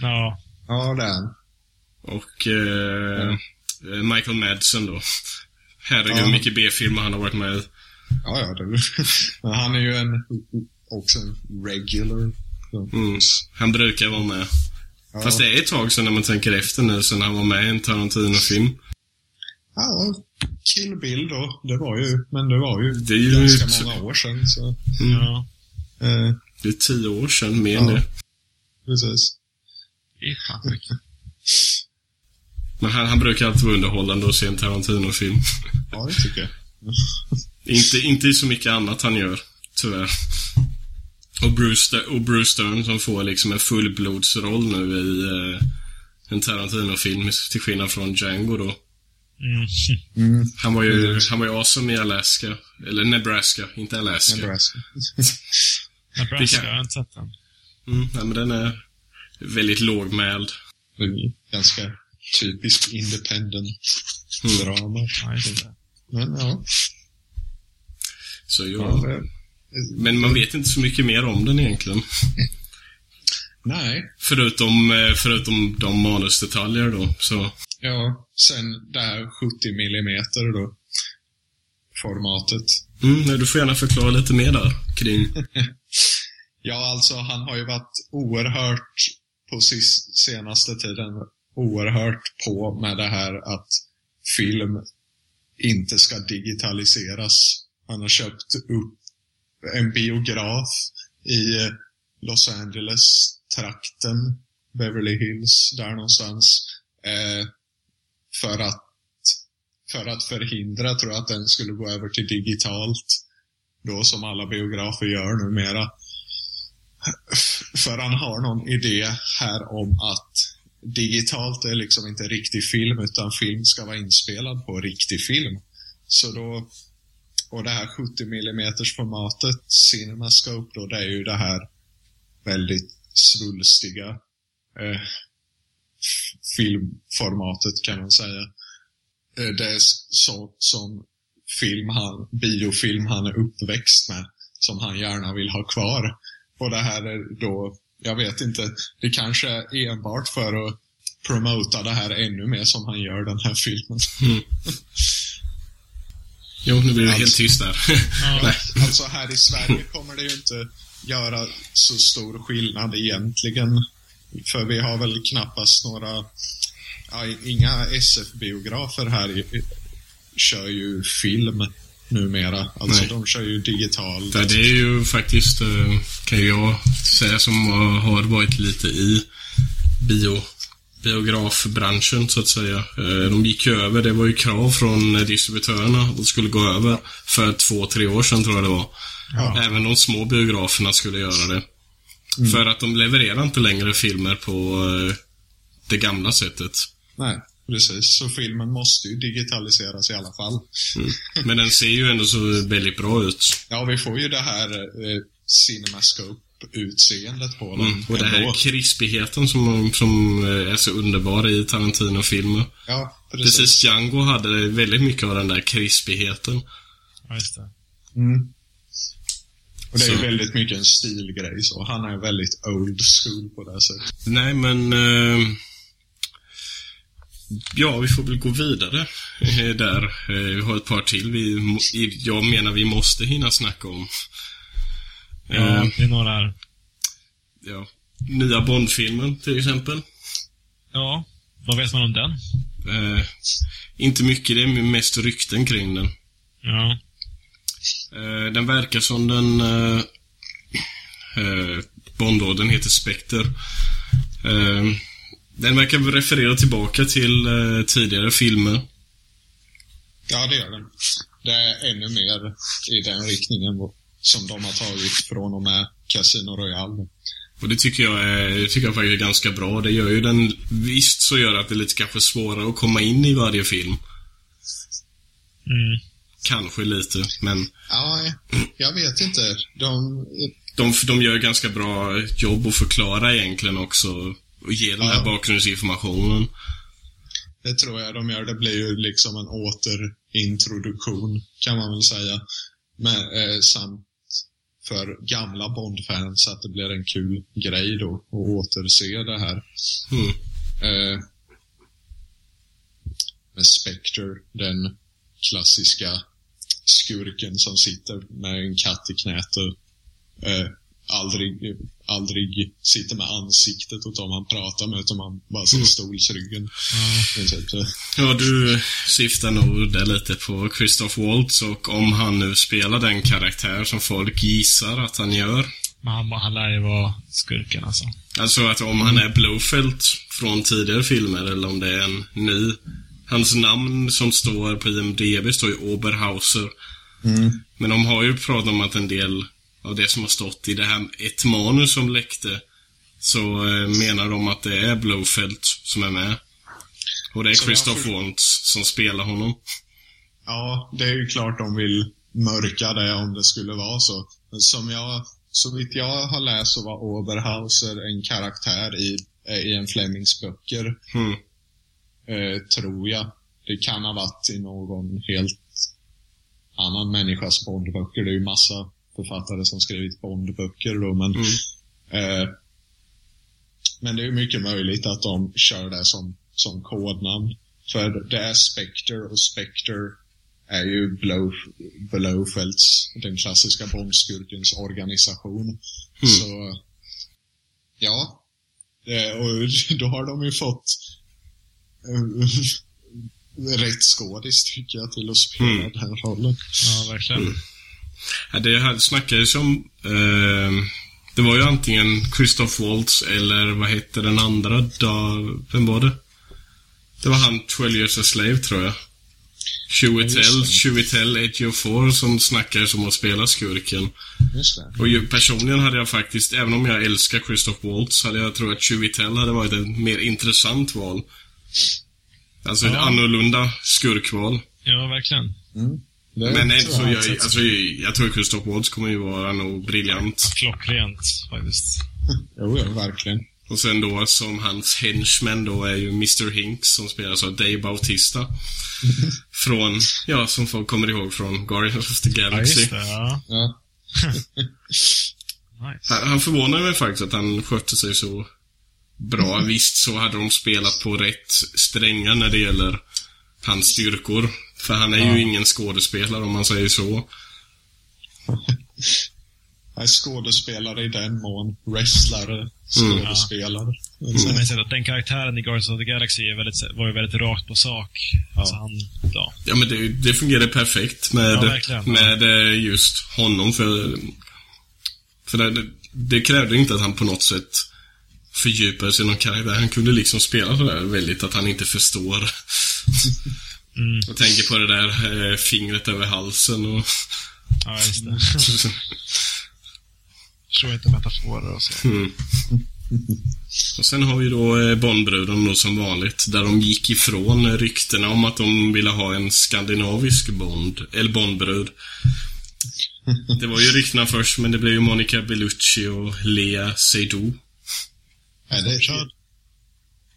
C: ja.
B: Ja, det är han.
A: Och eh, eh, Michael Madsen då. Herregud,
B: Ja.
A: mycket B-filmer han har varit med i.
B: Ja, ja, det Men han är ju en, också en regular.
A: Mm. Han brukar vara med.
B: Ja.
A: Fast det är ett tag sedan när man tänker efter nu, sen han var med i en Tarantino-film.
B: Ja, Kill Bill då. Det var ju, men det var ju,
A: Det är ju
B: ganska
A: ett-
B: många år sedan. Så,
A: Mm.
C: ja.
B: eh,
A: Det är tio år sedan, mer
B: Ja.
A: det.
B: precis.
C: Sjukt.
A: Men han, han brukar alltid vara underhållande att se en Tarantino-film.
B: Ja, det tycker jag.
A: inte, inte så mycket annat han gör, tyvärr. Och Bruce, och Bruce Stern som får liksom en fullblodsroll nu i eh, en Tarantino-film, till skillnad från Django då.
C: Mm.
A: Han var ju, han var ju awesome i Alaska. Eller Nebraska, inte Alaska.
B: Nebraska.
C: Nebraska, jag har inte sett den.
A: Mm, nej, men den är väldigt lågmäld.
B: Ganska typisk independent
A: Mm.
B: Men ja.
A: Så
B: ja
A: Men man vet inte så mycket mer om den egentligen.
B: nej.
A: Förutom, eh, förutom de manusdetaljer då, så...
B: Ja, sen det här 70 millimeter då. Formatet.
A: Mm, du får gärna förklara lite mer där, kring...
B: Ja, alltså han har ju varit oerhört på senaste tiden oerhört på med det här att film inte ska digitaliseras. Han har köpt upp en biograf i eh, Los Angeles-trakten Beverly Hills, där någonstans. Eh, för att för att förhindra, tror jag, att den skulle gå över till digitalt. Då som alla biografer gör numera. För han har någon idé här om att digitalt är liksom inte riktig film, utan film ska vara inspelad på riktig film. Så då, och det här 70 mm formatet, CinemaScope då, det är ju det här väldigt svulstiga eh, filmformatet kan man säga. Eh, det är så som film han, biofilm han är uppväxt med, som han gärna vill ha kvar. Och det här är då, jag vet inte, det kanske är enbart för att promota det här ännu mer som han gör den här filmen. Mm.
A: Jo, nu blir det alltså, helt tyst där.
B: ja, alltså här i Sverige kommer det ju inte göra så stor skillnad egentligen. För vi har väl knappast några, ja, inga SF-biografer här i, kör ju film numera. Alltså Nej. de kör ju digitalt.
A: Ja, det är ju faktiskt, eh, kan jag säga, som har varit lite i bio biografbranschen så att säga. Eh, de gick ju över, det var ju krav från distributörerna att skulle gå över för två, tre år sedan tror jag det var. Ja. Även de små biograferna skulle göra det. Mm. För att de levererar inte längre filmer på eh, det gamla sättet.
B: Nej, precis. Så filmen måste ju digitaliseras i alla fall.
A: Mm. Men den ser ju ändå så väldigt bra ut.
B: Ja, vi får ju det här eh, CinemaScope utseendet på den. Mm,
A: och den här krispigheten som, som är så underbar i Tarantino-filmer.
B: Ja, precis.
A: Precis, Django hade väldigt mycket av den där krispigheten.
C: Ja, just det.
B: Mm. Och det är ju väldigt mycket en stilgrej så. Han är väldigt old school på det sättet.
A: Nej, men... Eh, ja, vi får väl gå vidare eh, där. Eh, vi har ett par till vi, jag menar vi måste hinna snacka om.
C: Ja, det är några här.
A: Ja. Nya Bond-filmen till exempel.
C: Ja, vad vet man om den?
A: Eh, inte mycket, det är mest rykten kring den.
C: Ja.
A: Eh, den verkar som den... Eh, eh Bond den heter Spectre. Eh, den verkar referera tillbaka till eh, tidigare filmer.
B: Ja, det gör den. Det är ännu mer i den riktningen som de har tagit från och med Casino Royale.
A: Och det tycker jag är, det tycker jag faktiskt är ganska bra. Det gör ju den, visst så gör det att det är lite kanske svårare att komma in i varje film.
C: Mm.
A: Kanske lite, men...
B: Ja, jag vet inte. De...
A: De, de gör ganska bra jobb att förklara egentligen också. Och ge den här ja. bakgrundsinformationen.
B: Det tror jag de gör. Det blir ju liksom en återintroduktion, kan man väl säga. Men, eh, samt för gamla Bond-fans att det blir en kul grej då att återse det här.
A: Mm.
B: Eh, med Spectre, den klassiska skurken som sitter med en katt i knät och eh, aldrig, aldrig sitter med ansiktet åt dem han pratar med, utan man bara ser mm. stolsryggen.
A: Mm. Ja, du syftar nog där lite på Christoph Waltz och om han nu spelar den karaktär som folk gissar att han gör.
C: Men han, han lär ju vara skurken alltså.
A: Alltså att om han är Blowfelt från tidigare filmer eller om det är en ny. Hans namn som står på IMDB står ju Oberhauser.
B: Mm.
A: Men de har ju pratat om att en del av det som har stått i det här, ett manus som läckte, så eh, menar de att det är Blowfelt som är med. Och det är Christoph Waltz som spelar honom.
B: Ja, det är ju klart de vill mörka det om det skulle vara så. Men som jag, så vitt jag har läst så var Oberhauser en karaktär i, i en Flemings böcker.
A: Mm.
B: Eh, tror jag. Det kan ha varit i någon helt annan människas Bondböcker. Det är ju massa författare som skrivit Bondböcker då, men mm. eh, men det är mycket möjligt att de kör det som, som kodnamn. För det är Spectre och Spectre är ju Blow, Blowfelds, den klassiska Bondskurkens organisation. Mm. Så, ja. Det, och då har de ju fått rätt skådis, tycker jag, till att spela mm. den rollen.
C: Ja, verkligen. Mm.
A: Ja, det här snackades om eh, Det var ju antingen Christoph Waltz eller vad hette den andra då? Vem var det? Det var han 12 years a slave, tror jag. Chewitel, Chewitel Ejiofor som snackar som att spela skurken.
B: Just det.
A: Och ju, personligen hade jag faktiskt, även om jag älskar Christoph Waltz, hade jag tror att Chewitel hade varit ett mer intressant val. Alltså ett
C: Ja.
A: annorlunda skurkval.
C: Ja, verkligen.
B: Mm.
A: Men
B: tror
A: alltså,
B: jag
A: jag, alltså, jag tror att Christoph Waltz kommer ju vara nog briljant.
C: Klockrent, faktiskt.
B: Jo, ja, verkligen.
A: Och sen då som hans henchman då är ju Mr Hinks som spelas av Dave Bautista. från, ja, som folk kommer ihåg från Guardians of the
C: Ja,
A: Galaxy.
C: just det. Ja.
B: Ja.
C: Nice.
A: han, han förvånar mig faktiskt att han skötte sig så bra. Visst så hade de spelat på rätt strängar när det gäller hans styrkor. För han är
B: Ja.
A: ju ingen skådespelare om man säger så.
B: Nej, skådespelare i den mån. Wrestlare, skådespelare.
C: Men jag säger att den karaktären i Guardians of the Galaxy är väldigt, var ju väldigt rakt på sak. Alltså han, ja.
A: Ja men det, det fungerar perfekt med,
C: Ja,
A: med eh, just honom för, för det, det, det krävde inte att han på något sätt fördjupade sig i någon karaktär. Han kunde liksom spela sådär väldigt att han inte förstår.
C: Mm.
A: Jag tänker på det där eh, fingret över halsen och
C: Ja, just det. Förstår inte metaforer och så.
A: mm. Och sen har vi då eh, Bondbruden då som vanligt, där de gick ifrån ryktena om att de ville ha en skandinavisk Bond, eller Bondbrud. Det var ju ryktena först, men det blev ju Monica Bellucci och Lea Seydoux.
B: Nej, det
C: De
B: är
C: kör,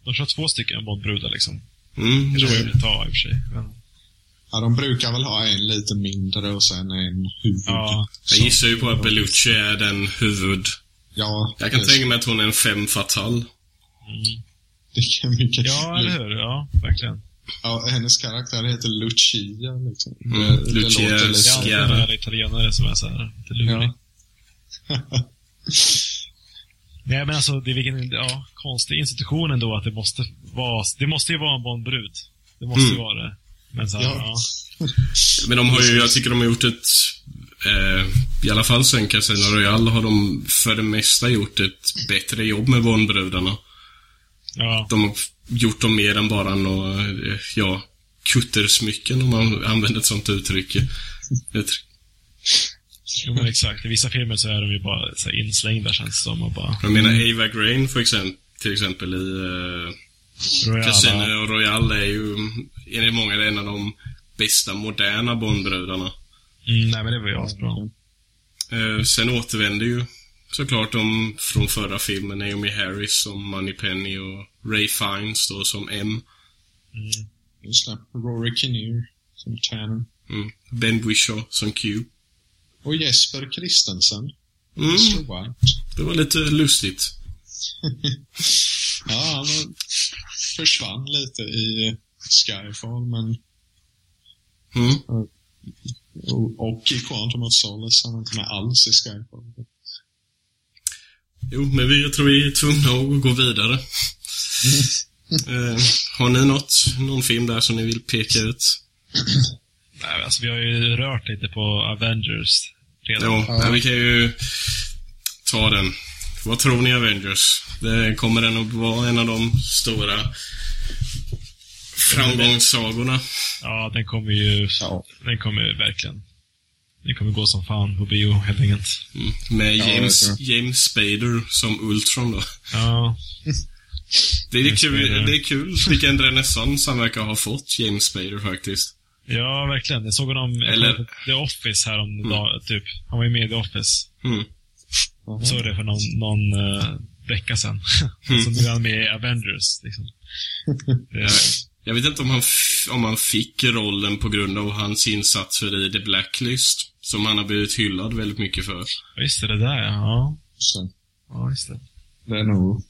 C: de kör två stycken Bondbrudar liksom.
A: Mm,
C: Det tror jag vill ta i och för sig. Men,
B: Ja, de brukar väl ha en lite mindre och sen en huvud.
C: Ja.
A: jag gissar ju på att Bellucci är den huvud...
B: Ja,
A: Jag kan tänka mig att hon är en femme fatale.
C: mm.
B: det kan mycket...
C: Ja, eller hur? Ja, verkligen.
B: Ja, hennes karaktär heter Lucia, liksom.
A: Mm,
B: Det- det
A: Lucia
B: låter
C: Det är några italienare som är så här, lite luriga.
B: Ja.
C: Nej, men alltså, det är vilken ja, konstig institution ändå att det måste vara, det måste ju vara en Bondbrud. Det måste ju
A: Mm.
C: vara det. Men så
B: Ja.
C: ja.
A: Men de har ju, jag tycker de har gjort ett... Eh, I alla fall sen Casino Royale har de för det mesta gjort ett bättre jobb med Bondbrudarna.
C: ja.
A: De har gjort dem mer än bara några, eh, ja, kuttersmycken om man använder ett sånt uttryck.
C: Jo, men exakt. I vissa filmer så är de ju bara så inslängda känns det som. Och bara,
A: Jag menar Ava Green för exempel, till exempel i eh,
C: Royale,
A: Casino Royale är ju enligt många en av de bästa moderna Bondbrudarna.
C: Mm, nej, men det var ju asbra.
A: Eh, sen återvänder ju såklart de från förra filmen, Naomi Harris som Moneypenny och Ray Fiennes då som M.
C: Mm.
B: Just det. Rory Kinnear som Tannen.
A: Mm. Ben Whishaw som Q.
B: Och Jesper Christensen.
A: Mm. Det var lite lustigt.
B: Ja, han försvann lite i Skyfall, men...
A: Mm.
B: Och, och i Quantum of Solace. Han var inte med alls i Skyfall.
A: Jo, men vi, jag tror vi är tvungna att gå vidare. eh, har ni något, någon film där som ni vill peka ut?
C: Nej, alltså, vi har ju rört lite på Avengers redan.
A: Ja,
B: Ja.
A: men vi kan ju ta den. Vad tror ni Avengers? Det kommer den att vara en av de stora framgångssagorna?
C: Ja, den kommer ju...
B: Ja.
C: Den kommer ju verkligen... Den kommer gå som fan på bio, helt enkelt.
A: Mm. Med
B: Ja,
A: James,
B: tror.
A: James Spader som Ultron då.
C: Ja,
A: Det är, kul, det är kul vilken renässans han verkar ha fått, James Spader faktiskt.
C: Ja verkligen. Jag såg honom
A: Eller-
C: Eller... The Office här om dag, typ. Han var ju med i The Office.
A: Mm.
C: Jag såg det för någon, någon uh, vecka sedan.
A: Mm.
C: Så nu är han med i Avengers, liksom.
A: Jag vet inte om han, om han fick rollen på grund av hans insatser i The Blacklist. Som han har blivit hyllad väldigt mycket för.
C: ja, just det, det där ja. Ja, just det.
B: det är nog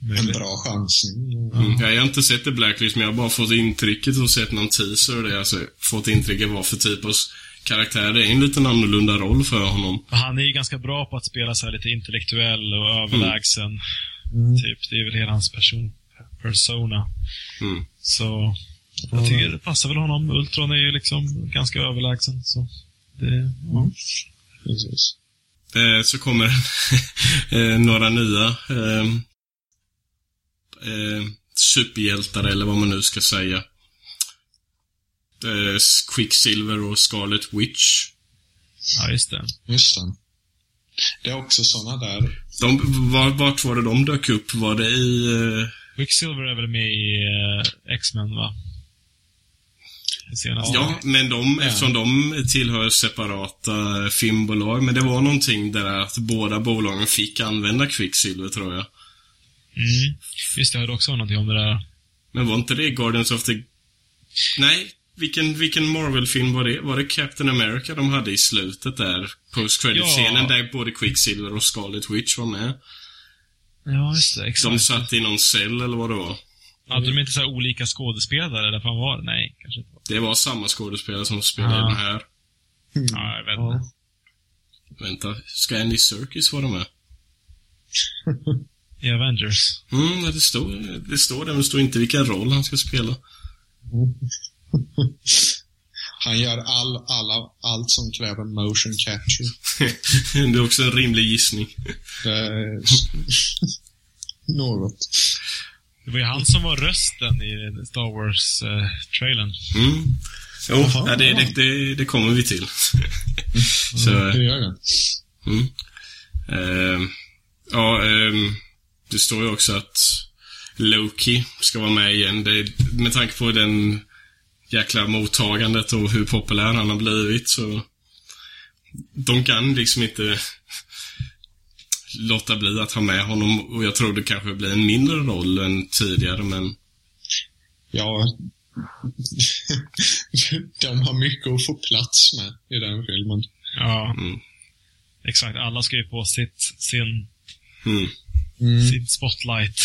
B: en bra chansning.
A: Mm. Jag har inte sett The Blacklist, men jag har bara fått intrycket och sett någon teaser och det. Alltså, fått intrycket vad för typ av karaktär. Det är en liten annorlunda roll för honom.
C: Han är ju ganska bra på att spela så här lite intellektuell och överlägsen.
B: Mm.
C: Typ. Det är väl hela hans person, persona.
A: Mm.
C: Så jag tycker det passar väl honom. Ultron är ju liksom ganska överlägsen. Så det, ja.
B: Precis.
A: eh, så kommer eh, några nya eh, eh, superhjältar, eller vad man nu ska säga. Eh, Quicksilver och Scarlet Witch.
C: Ja, just det.
B: Just det. Det är också såna där.
A: De, var, vart var det de dök upp? Var det i... Eh,
C: Quicksilver är väl med i eh, X-Men, va? Senaste.
A: ja, men de, eftersom de tillhör separata filmbolag. Men det var någonting där att båda bolagen fick använda Quicksilver, tror jag.
C: Mm. Just det, jag hörde också någonting om det där.
A: Men var inte det Guardians of the... Nej, vilken, vilken Marvel-film var det? Var det Captain America de hade i slutet där? Post-credit-scenen
C: Ja.
A: där både Quicksilver och Scarlet Witch var med.
C: Ja, just det. Exakt.
A: De satt i någon cell eller vad det var.
C: Hade de inte så här olika skådespelare, eller vad var det? Nej, kanske inte.
A: Det var samma skådespelare som spelade
C: Ja.
A: den här.
C: Ja, jag vet inte.
A: Vänta, ska Andy Serkis vara med?
C: I Avengers.
A: Mm, det står, det står där, men det står inte vilken roll han ska spela.
B: Han gör all, alla, allt som kräver motion capture.
A: det är också en rimlig gissning.
B: Det är något.
C: Det var ju han som var rösten i Star Wars-trailern.
A: Mm. Jo,
B: Jaha,
A: ja, det,
B: ja.
A: det, det, det kommer vi till. Så,
B: Det gör det.
A: mm. Ehm, ja, ehm, det står ju också att Loki ska vara med igen. Det, med tanke på den jäkla mottagandet och hur populär han har blivit så de kan liksom inte låta bli att ha med honom och jag tror det kanske blir en mindre roll än tidigare men
B: Ja. De har mycket att få plats med i den filmen.
C: Ja,
A: mm,
C: exakt. Alla ska ju få sitt, sin,
A: mm.
B: Mm.
C: sitt spotlight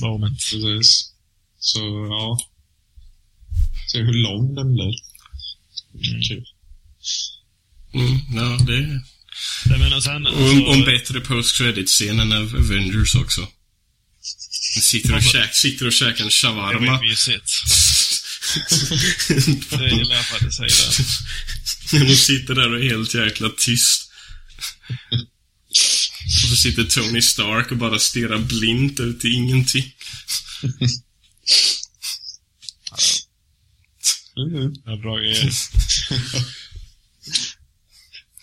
C: moment.
B: Precis. Så, ja. Se hur lång den blir. Kul.
A: Mm, ja, det
C: Nej, men och sen,
A: Och en,
C: alltså,
A: och en bättre post-credit-scen än av Avengers också. Sitter och, käk, sitter och käkar en
C: det
A: shawarma.
C: var ju mysigt. Det gillar jag faktiskt det.
A: De sitter där och är helt jäkla tyst. Och så sitter Tony Stark och bara stirrar blint ut i ingenting.
B: Mm.
C: Ja, bra grejer.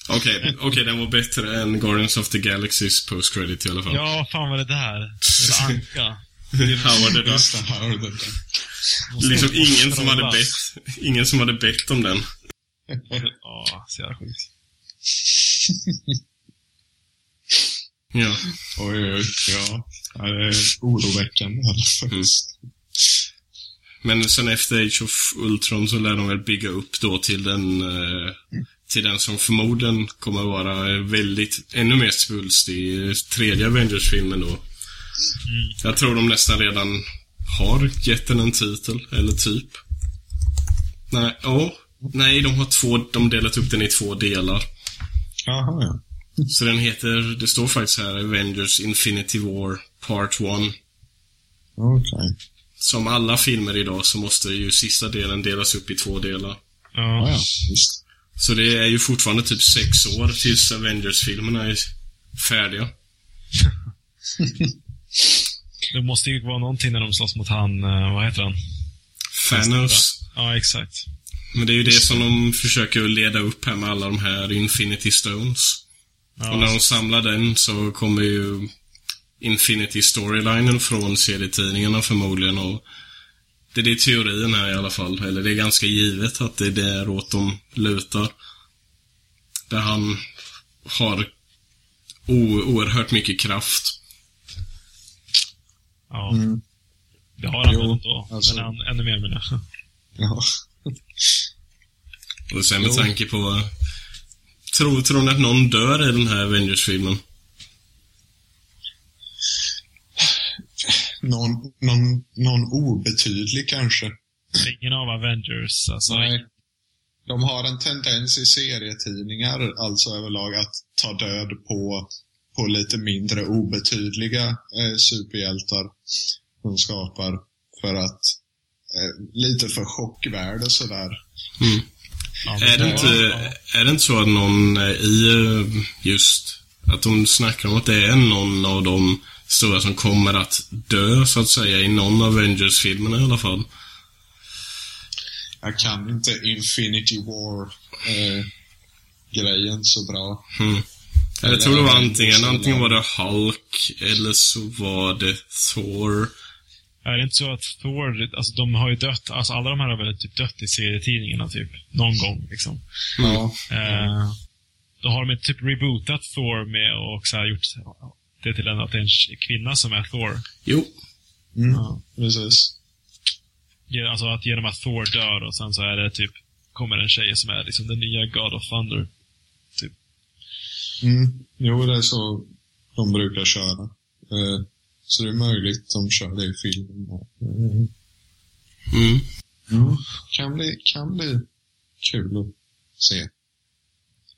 A: Okej, okej, den var bättre än Guardians of the Galaxys post-credit i alla fall.
C: Ja, fan vad är det där? Det var Anka.
A: Howard the Duck.
B: Det där.
A: Liksom ingen som hade bett, ingen som hade bett om den.
C: Ja, så jävla sjukt.
A: Ja.
B: Oj, oj, ja. ja. Det är oroväckande fall.
A: Mm. Men sen efter Age of Ultron så lär de väl bygga upp då till den eh, till den som förmodligen kommer vara väldigt, ännu mer svulstig i tredje Avengers-filmen då. Jag tror de nästan redan har gett den en titel, eller typ. Nej, ja. Nej, de har två, de delat upp den i två delar.
B: Jaha, ja.
A: Så den heter, det står faktiskt här, Avengers Infinity War Part 1.
B: Okej.
A: Som alla filmer idag så måste ju sista delen delas upp i två delar.
B: Ja,
C: Ja.
B: ja. Visst.
A: Så det är ju fortfarande typ sex år tills Avengers-filmerna är färdiga.
C: Det måste ju vara någonting när de slåss mot han, eh, vad heter han?
A: Thanos.
C: Ja, exakt.
A: Men det är ju det som de försöker leda upp här med alla de här Infinity Stones. Och när de samlar den så kommer ju Infinity Storylinen från serietidningarna förmodligen och det är det teorin här i alla fall. Eller det är ganska givet att det är däråt de lutar. Där han har o- oerhört mycket kraft.
C: ja.
B: Mm.
C: det har han
B: Jo,
C: väl ändå.
B: alltså-
C: Men han, ännu mer menar jag.
B: Ja.
A: Och sen med
B: Jo.
A: tanke på... Tror, tror ni att någon dör i den här Avengers-filmen?
B: Någon, någon, någon obetydlig kanske.
C: Ingen av Avengers, alltså.
B: Nej. De har en tendens i serietidningar, alltså överlag, att ta död på, på lite mindre obetydliga eh, superhjältar de skapar för att eh, lite för chockvärde sådär.
A: Mm.
C: Ja,
A: Är det, inte,
C: ja.
A: är det inte så att någon eh, i eh, just att de snackar om att det är någon av de stora som kommer att dö, så att säga, i någon av Avengers-filmerna i alla fall?
B: Jag kan inte Infinity War-grejen så bra.
A: Mm. Jag tror det var antingen, antingen var det Hulk eller så var det Thor.
C: Är det inte så att Thor, alltså de har ju dött, alltså alla de här har väl typ dött i serietidningarna typ, någon gång liksom.
B: Ja.
C: Eh, då har de typ rebootat Thor med och så gjort det till en, att det är en kvinna som är Thor.
A: Jo.
B: Mm.
C: Ja.
B: Precis.
C: Ge- Alltså att genom att Thor dör och sen så är det typ, kommer en tjej som är liksom den nya God of Thunder.
B: Mm. Jo, det är så de brukar köra. Eh, så det är möjligt de kör det i filmen. Mm.
A: Mm.
B: Mm. Kan, bli, kan bli kul att se.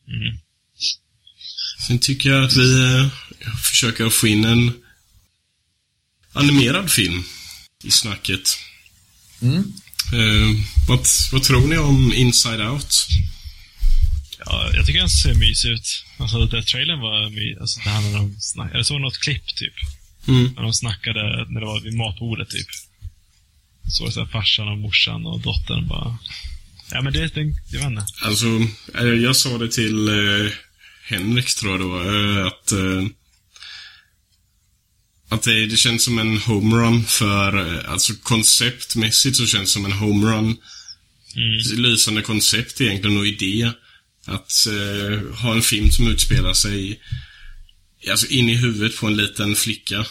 C: Mm.
A: Sen tycker jag att vi eh, försöker få in en animerad film i snacket.
B: Mm.
A: Eh, vad, vad tror ni om Inside Out?
C: Ja, jag tycker den ser mysig ut. Alltså, den trailern var my- alltså, det här när de snackade, jag såg något klipp typ.
A: Mm.
C: När de snackade, när det var vid matbordet typ. Så var det så här, farsan och morsan och dottern bara... Ja men det, den, jag vet inte.
A: Alltså, eh, jag sa det till eh, Henrik, tror jag det var, eh, att eh, att det, det känns som en homerun för, eh, alltså konceptmässigt så känns det som en homerun.
C: Mm.
A: Lysande koncept egentligen och idé. Att eh, ha en film som utspelar sig alltså in i huvudet på en liten flicka.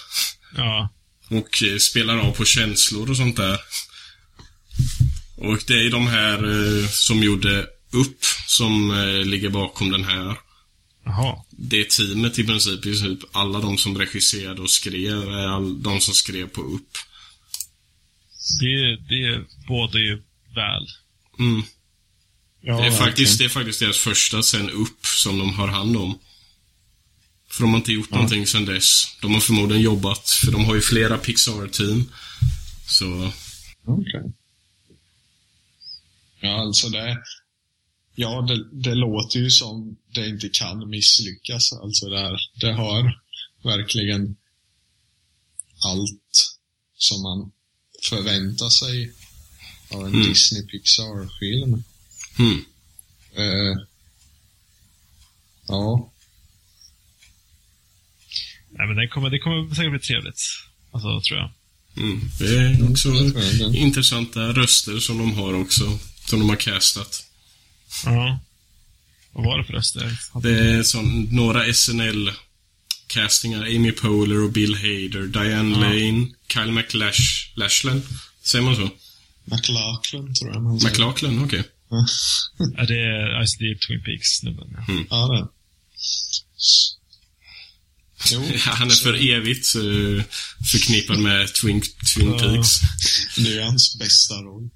C: Ja.
A: Och eh, spelar av på känslor och sånt där. Och det är de här eh, som gjorde Upp som eh, ligger bakom den här.
C: Jaha.
A: Det teamet i princip, i princip alla de som regisserade och skrev, är all, de som skrev på Upp.
C: Det, det båda ju väl.
A: Mm.
B: Ja,
A: det, är faktiskt, det är faktiskt deras första sen Upp som de har hand om. För de har inte gjort
B: Ja.
A: någonting sen dess. De har förmodligen jobbat, för de har ju flera Pixar-team. Så,
B: Okej. Ja, alltså det... Ja, det, det låter ju som det inte kan misslyckas. Alltså det, här, det har verkligen allt som man förväntar sig av en
A: Mm.
B: Disney Pixar-film.
A: mm.
B: Eh, ja,
C: Nej men den kommer, det kommer säkert bli trevligt. Alltså, tror jag.
A: Mm. Det är också
B: tror jag det.
A: intressanta röster som de har också. Som de har castat.
C: Ja. Vad var det för röster?
A: Det är sån, några SNL-castingar. Amy Poehler och Bill Hader, Diane
C: Ja.
A: Lane, Kyle MacLachlan. Säger man så?
B: McLachlan tror jag man säger.
A: McLachlan, okej.
C: Ja, det är Ice Deep Twin Peaks-snubben. Ja.
B: Ja, det. Jo,
A: Han är för evigt eh, förknippad med Twin, Twin. Peaks.
B: det är hans bästa roll.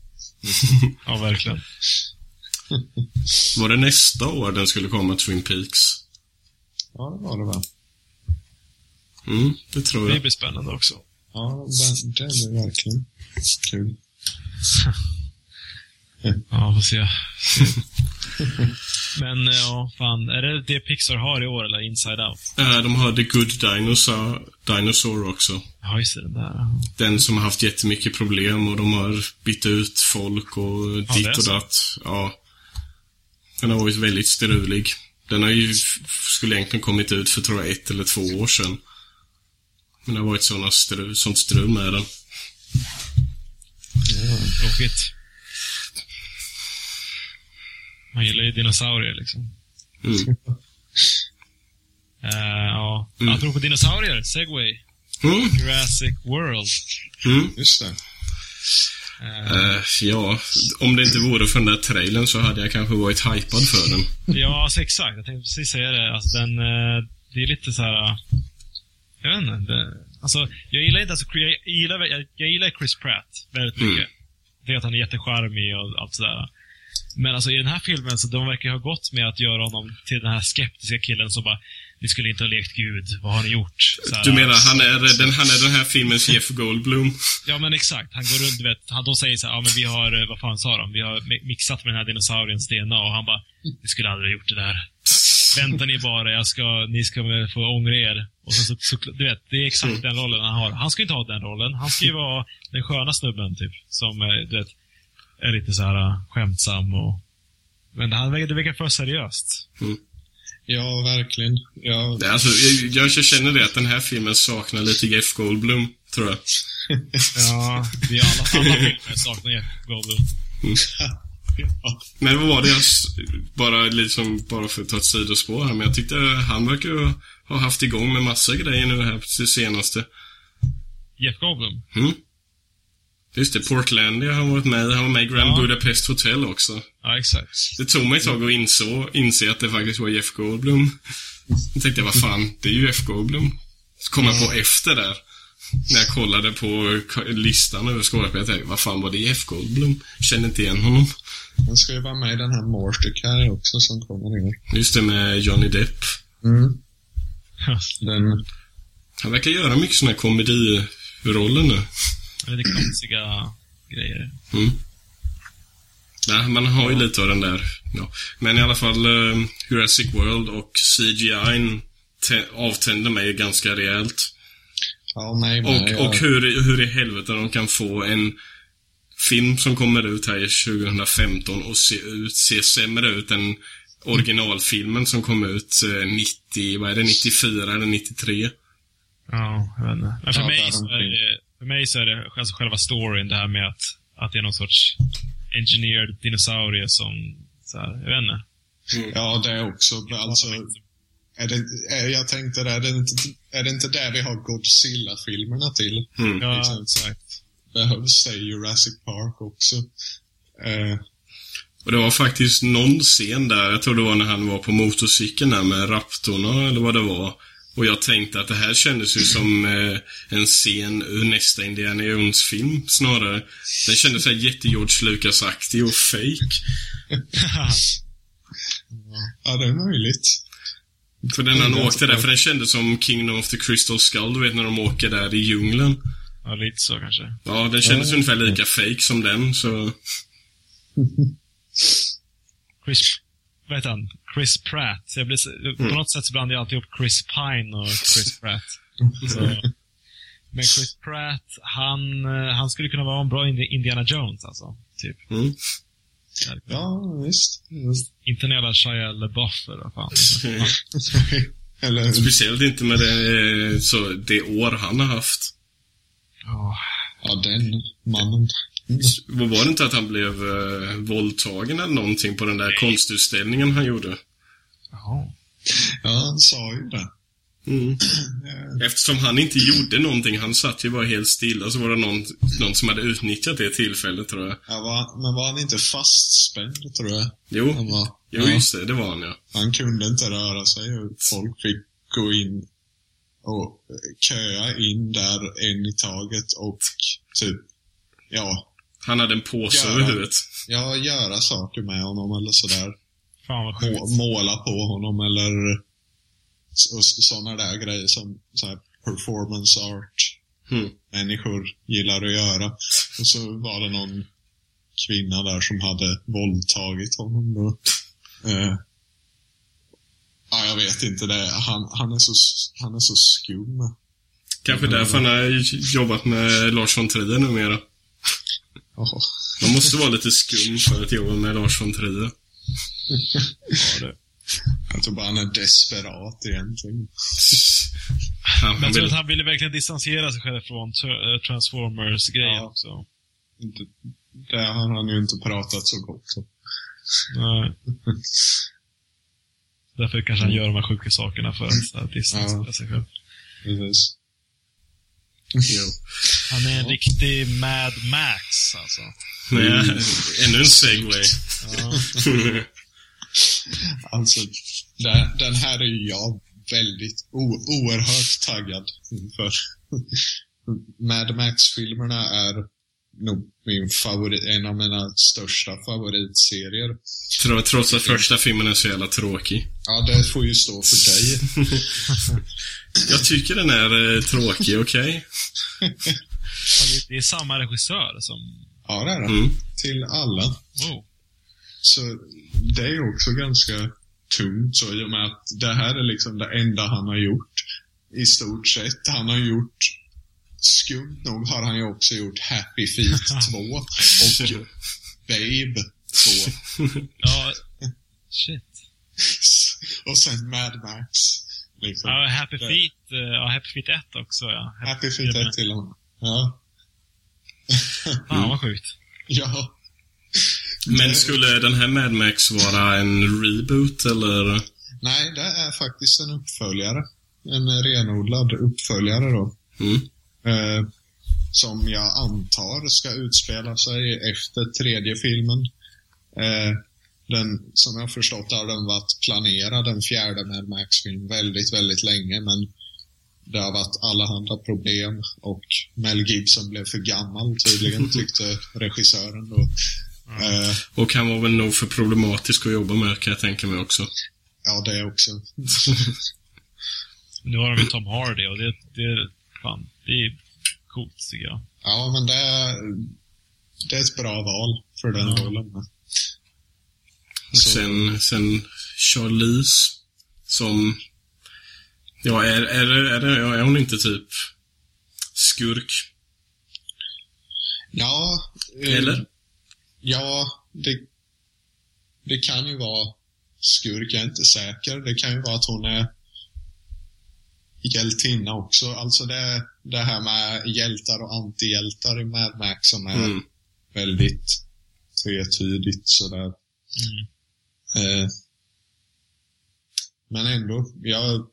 C: ja, verkligen.
A: Var det nästa år den skulle komma, Twin Peaks?
B: Ja, det var det va?
A: Mm, det tror
C: Det
A: jag.
C: blir spännande också.
B: Ja, det, det blir verkligen kul.
C: Ja, får se. Men ja, fan. Är det det Pixar har i år, eller Inside Out?
A: Eh, De har The Good Dinosaur, Dinosaur också.
C: Ja, just det. Den där.
A: Den som har haft jättemycket problem och de har bytt ut folk och
C: Ja,
A: ditt och datt. Ja. Den har varit väldigt strulig. Den har ju, skulle egentligen kommit ut för tror jag ett eller två år sedan. Men det har varit såna strul, sånt strul med den.
C: Tråkigt. Man gillar ju dinosaurier liksom.
A: Mm.
C: Eh, ja.
A: Mm.
C: Apropå dinosaurier, segway.
A: Mm.
C: Jurassic World.
A: Mm.
B: Just det.
C: Eh,
A: Eh, ja, om det inte vore för den där trailern så hade jag kanske varit hypad för den.
C: Ja, alltså, exakt. Jag tänkte precis säga det. Alltså, den, det är lite så här. Jag vet inte. Det, alltså, jag gillar inte, alltså, jag gillar, jag, jag gillar Chris Pratt väldigt mycket.
A: Mm.
C: Det är att han är jättecharmig och allt sådär. Men alltså i den här filmen så de verkar ha gått med att göra honom till den här skeptiska killen som bara ni skulle inte ha lekt Gud. Vad har ni gjort? Här,
A: Du menar, han är den, han är den här filmens Jeff Goldblum?
C: Ja, men exakt. Han går runt, vet, han, de säger så här, ja men vi har, eh, vad fan sa de? Vi har mi- mixat med den här dinosauriens DNA och han bara, ni skulle aldrig ha gjort det där. Vänta ni bara, jag ska, ni ska få ångra er. Och så, så, du vet, det är exakt den rollen han har. Han ska inte ha den rollen. Han ska ju vara den sköna snubben, typ. Som, eh, du vet, är lite så här eh, skämtsam och... Men det, här, verkar- det verkar för seriöst.
B: Ja, verkligen. Ja,
A: Alltså, jag, jag känner det att den här filmen saknar lite Jeff Goldblum, tror jag.
C: Ja, vi alla, alla filmer saknar Jeff Goldblum.
B: ja.
A: Men vad var det jag, bara liksom, bara för att ta ett sidospår här, men jag tyckte han verkar ju ha haft igång med massa grejer nu här på det senaste.
C: Jeff Goldblum?
A: Mm. Just det, Portlandia har varit med. Han var med i Grand
C: Ja.
A: Budapest Hotel också.
C: Ja, exakt.
A: Det tog mig ett tag att inså, inse att det faktiskt var Jeff Goldblum. Jag tänkte, vad fan, det är ju Jeff Goldblum. Så kom jag på efter där. När jag kollade på listan över skådespelare, tänkte, vad fan var det Jeff Goldblum? Känner inte igen honom.
B: Han ska ju vara med i den här Mordecai också som kommer i år.
A: Just det med Johnny Depp.
B: Mm. Den,
A: Han verkar göra mycket såna här komediroller nu.
C: Lite konstiga grejer.
A: Mm. Nej, man har ju lite av den där. Ja. Men i alla fall eh, Jurassic World och CGI te- avtände mig ganska rejält.
B: ja, mig med.
A: Och, och hur, hur i helvete de kan få en film som kommer ut här i 2015 och se, ut, se sämre ut än originalfilmen som kom ut eh, 90, vad är det, 94 eller 93?
C: Ja, jag vet inte. Men för,
B: Ja,
C: mig så är det, för mig så är det alltså själva storyn, det här med att, att det är någon sorts engineered dinosaurie som, så här, jag vet inte.
B: ja, det är också. Alltså, är det, är, jag tänkte, är det inte, är det inte där vi har Godzilla-filmerna till?
A: Mm.
C: Ja,
B: liksom.
C: exakt.
B: Behövs det i Jurassic Park också? Eh,
A: Och det var faktiskt någon scen där, jag tror det var när han var på motorcykeln där med raptorna eller vad det var. Och jag tänkte att det här kändes ju som eh, en scen ur nästa Indiana Jones-film snarare. Den kändes så här jätte-George Lucas-aktig och fake.
B: ja, det är möjligt.
A: För den han åkte där, för den kändes som Kingdom of the Crystal Skull, du vet när de åker där i djungeln.
C: ja, lite så kanske.
A: Ja, den kändes
B: Ja.
A: ungefär lika fake som den, så...
C: Chris, vad heter han? Chris Pratt. Jag blir, så- På något sätt så blandar jag alltid ihop Chris Pine och Chris Pratt. Så. Men Chris Pratt, han, eh, han skulle kunna vara en bra Indi- Indiana Jones alltså. Typ.
A: Mm.
B: Ja, visst.
C: Inte en jävla Shia LaBeouf eller vad fan.
B: Eller,
A: Speciellt inte med det, så, det år han har haft.
C: Ja.
B: ja, den mannen.
A: Vad Var det inte att han blev eh, våldtagen eller någonting på den där konstutställningen han gjorde?
C: Jaha.
B: Ja, han sa ju det.
A: Mm. Eftersom han inte gjorde någonting, han satt ju bara helt stilla, så var det någon, någon som hade utnyttjat det tillfället, tror jag.
B: Ja, var, men var han inte fastspänd, tror jag? Han
A: Jo,
B: var.
A: jo
B: ja,
A: just det, det var han ja.
B: Han kunde inte röra sig och folk fick gå in och köa in där en i taget och typ, ja,
A: Han hade en påse
B: Ja.
A: över huvudet.
B: ja, göra saker med honom eller sådär.
C: Fan vad sjukt.
B: Må, måla på honom eller sådana där grejer som så här performance art
A: Mm.
B: människor gillar att göra. Och så var det någon kvinna där som hade våldtagit honom då. Eh, ja, jag vet inte det. Han, han, är så, han är så skum.
A: Kanske därför han har jobbat med Lars von Trier numera.
B: Oh.
A: Man måste vara lite skum för att jobba med Lars von Trier.
C: Ja.
B: Jag tror bara han är desperat egentligen.
A: Han,
C: Men
A: han
C: jag tror
A: vill,
C: att han ville verkligen distansera sig själv från eh, Transformers-grejen
B: Ja.
C: också.
B: Inte- Det har han ju inte pratat så gott om.
C: Nej. Därför kanske han gör de här sjuka sakerna för att distansera
B: Ja.
C: sig själv.
B: Precis.
A: Jo.
C: Han är en riktig Mad Max, alltså.
A: Nej, ännu en segway.
B: Alltså, det, den här är ju jag väldigt o, oerhört taggad inför. Mad Max-filmerna är nog min favorit, en av mina största favoritserier.
A: Tro- Trots att första filmen är så jävla tråkig.
B: Ja, det får ju stå för dig.
A: Jag tycker den är eh, tråkig, okej?
C: Ja, det- Det är samma regissör som...
B: Ja, det är det.
A: Mm.
B: Till alla.
C: Wow.
B: Så det är ju också ganska tungt så i och med att det här är liksom det enda han har gjort. I stort sett. Han har gjort, skumt nog har han ju också gjort Happy Feet 2 och Babe 2.
C: Ja, shit.
B: och sen Mad Max. Liksom.
C: Ja, Happy Feet, eh, ja, Happy Feet 1 också, ja.
B: Happy Feet 1 till honom. Ja.
C: Fan vad sjukt.
B: Ja.
A: Men skulle den här Mad Max vara en reboot, eller?
B: Nej, det är faktiskt en uppföljare. En renodlad uppföljare då.
A: Mm.
B: Eh, som jag antar ska utspela sig efter tredje filmen. Eh, den, som jag förstått har den varit planerad, en fjärde Mad Max-film, väldigt, väldigt länge. Men det har varit allehanda problem och Mel Gibson blev för gammal tydligen, tyckte regissören då. Eh,
A: Och han var väl nog för problematisk att jobba med, kan jag tänka mig också.
B: ja, det också.
C: Nu har de ju Tom Hardy och det, det, fan, det är coolt tycker jag.
B: Ja, men det är, det är ett bra val för den
C: Ja.
B: rollen. Så-
A: sen, sen Charlize, som... Ja, är, är, är, är, är hon inte typ skurk?
B: Ja. eh,
A: Eller?
B: Ja, det, det kan ju vara skurk, jag är inte säker. Det kan ju vara att hon är hjältinna också. Alltså det, det här med hjältar och antihjältar i Mad Max som är
A: Mm.
B: väldigt tvetydigt sådär.
C: Mm.
B: Eh, men ändå, jag,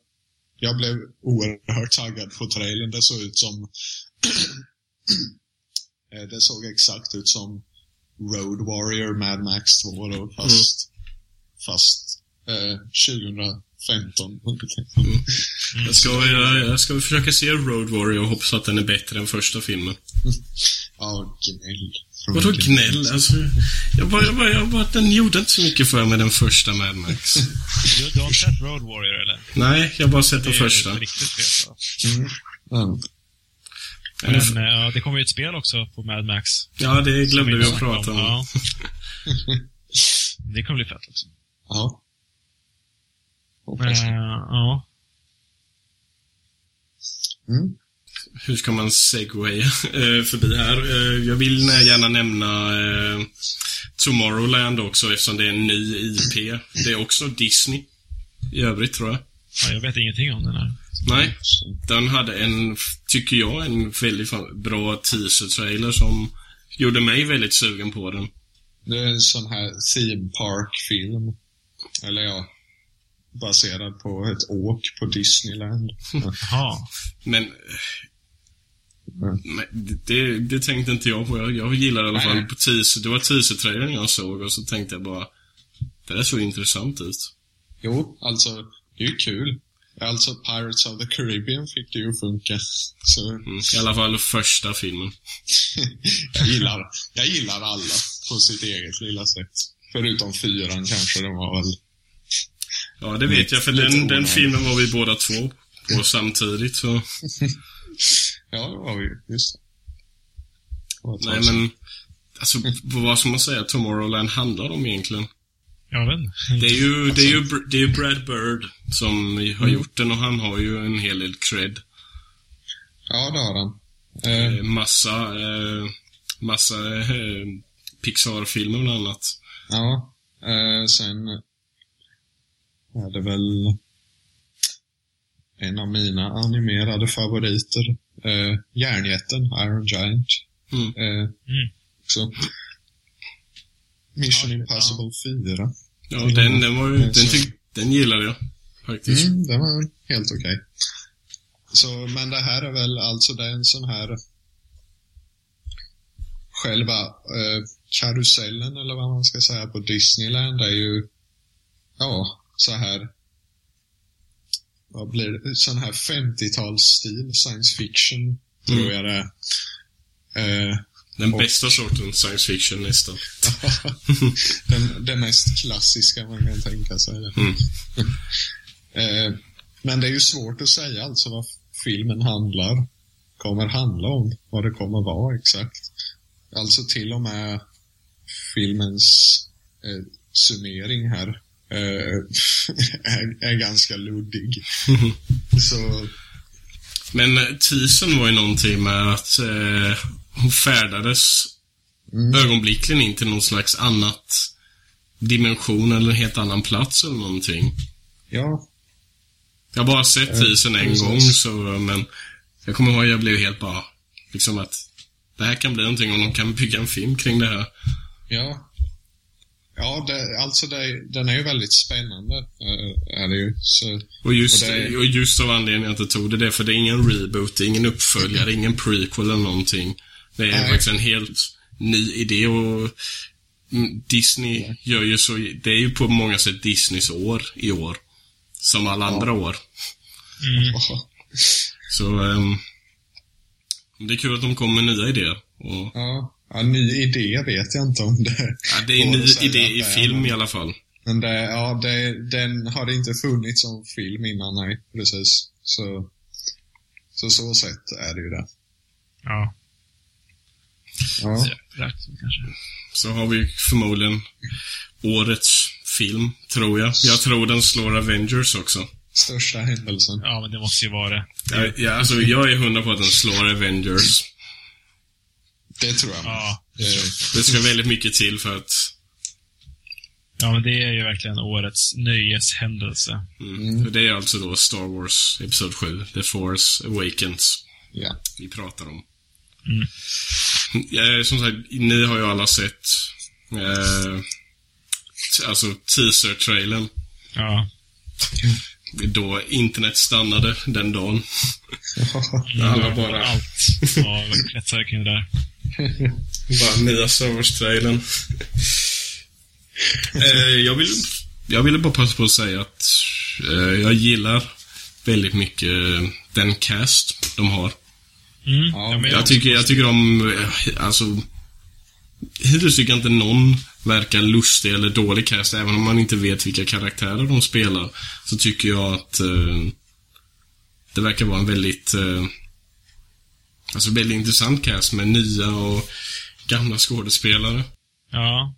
B: jag blev oerhört taggad på trailern. Det såg ut som... Eh, det såg exakt ut som Road Warrior Mad Max 2 då, fast, fast eh, 2015.
A: Jag ska, jag, jag ska försöka se Road Warrior och hoppas att den är bättre än första filmen.
B: Ja, gnäll.
A: Vadå gnäll? Alltså, jag bara, jag bara, jag bara, den gjorde inte så mycket för mig, den första Mad Max.
C: Du, har inte sett Road Warrior eller?
A: Nej, jag har bara sett
C: Det
A: den
C: är
A: första.
C: ett riktigt fet. va?
B: Mm. Ja.
C: Men eh, ja, det kommer ju ett spel också på Mad Max.
A: Ja, det glömde vi att prata om.
C: Ja. Det kommer bli fett också.
B: ja.
C: Eh, ja.
B: Mm.
A: Hur ska man segwaya eh, förbi här? Eh, jag vill gärna nämna eh, Tomorrowland också eftersom det är en ny IP. Det är också Disney. I övrigt tror jag.
C: ja, jag vet ingenting om den här.
A: Nej, den hade en, tycker jag, en väldigt bra teaser-trailer som gjorde mig väldigt sugen på den.
B: Det är en sån här theme park-film. Eller ja, baserad på ett åk på Disneyland.
C: Jaha.
A: Men,
B: Mm.
A: men det, det tänkte inte jag på. Jag, jag gillar i alla fall på teaser. Det var teaser-trailern jag såg och så tänkte jag bara, det där såg intressant ut.
B: Jo, alltså, det är ju kul. Alltså, Pirates of the Caribbean fick det ju att funka. Så,
A: Mm. I alla fall första filmen.
B: jag gillar, jag gillar alla på sitt eget lilla sätt. Förutom fyran kanske, den var väl...
A: Ja, det vet jag, för
B: Lite
A: den, den filmen var vi båda två på samtidigt. Så.
B: Ja, det var vi ju. Just det.
A: Nej, men... Alltså, vad ska man säga Tomorrowland handlar om egentligen?
C: Jag vet.
A: Det är ju, det är ju,
B: Alltså-
A: det är ju Brad Bird som
B: Mm.
A: har gjort den och han har ju en hel del cred.
B: Ja, det har han. Eh,
A: Eh, Massa, eh, massa eh, Pixar-filmer bland annat.
B: Ja, eh, sen är det väl en av mina animerade favoriter. Eh, Järnjätten, Iron Giant.
A: Mm.
B: Eh,
C: Mm.
B: Så. Mission
C: Ja,
B: Impossible 4.
A: Ja,
B: Mm.
A: den, den var ju,
B: Mm,
A: den,
B: så-
A: tyck, den gillade jag. Faktiskt.
B: Mm, den var helt okej. Så, men det här är väl alltså, det är en sån här själva eh, karusellen eller vad man ska säga på Disneyland är ju, ja, så här vad blir det? Sån här 50-talsstil, science fiction, tror
A: Mm.
B: jag det är. Eh,
A: Den
B: Och-
A: bästa sorten science fiction nästan.
B: den, det mest klassiska man kan tänka sig.
A: Mm.
B: eh, men det är ju svårt att säga alltså vad filmen handlar, kommer handla om, vad det kommer vara exakt. Alltså till och med filmens eh, summering här är, är ganska luddig. Så,
A: Men eh, teasern var ju någonting med att eh, hon färdades
B: mm,
A: ögonblickligen in till någon slags annat dimension eller en helt annan plats eller någonting.
B: ja,
A: Jag har bara sett
B: Eh,
A: teasern en gång så, men jag kommer ihåg jag blev helt bara, liksom att det här kan bli någonting om de kan bygga en film kring det här.
B: Ja. Ja, det, alltså det, den är ju väldigt spännande. eh, är det ju. Så,
A: Och just,
B: Och det-
A: och just av anledningen att jag tog det, det är för det är ingen reboot, det är ingen uppföljare, ingen prequel eller någonting. Det är
B: Nej.
A: faktiskt en helt ny idé och Disney gör ju så, det är ju på många sätt Disneys år i år. Som alla andra år.
C: Mm.
A: Så ehm, det är kul att de kommer med nya idéer. Och,
B: ja, ja, ny idé vet jag inte om det
A: ja, det är en ny idé i film
B: men-
A: i alla fall.
B: Men det, ja, det, den har inte funnits som film innan, nej. Precis. Så, så så sätt är det ju det.
C: Ja.
B: Ja,
C: Rätt, kanske.
A: Så har vi förmodligen årets film, tror jag. Jag tror den slår Avengers också.
B: största händelsen.
C: Ja, men det måste ju vara det.
A: Jag, jag, alltså, jag är hundra på att den slår Avengers.
B: Det tror jag.
C: Ja.
B: Det,
A: Det ska väldigt mycket till för att...
C: Ja, men det är ju verkligen årets nöjeshändelse.
A: Mm. För Det är alltså då Star Wars Episod 7, The Force Awakens,
B: ja.
A: vi pratar om.
C: Mm.
A: Ja, som sagt, ni har ju alla sett eh, alltså teaser-trailern.
C: Ja.
A: Då internet stannade den dagen.
C: Mm.
A: Alla bara-
C: Allt var kretsar kring det där.
A: Bara nya Star Wars-trailern. eh, jag, vill, jag ville bara passa på att säga att eh, jag gillar väldigt mycket den cast de har.
C: Mm.
B: Ja,
C: men
A: Jag tycker, jag tycker om, eh, alltså... Hittills tycker jag inte någon verkar lustig eller dålig cast, även om man inte vet vilka karaktärer de spelar. Så tycker jag att eh, det verkar vara en väldigt, eh, alltså väldigt intressant cast med nya och gamla skådespelare.
C: Ja.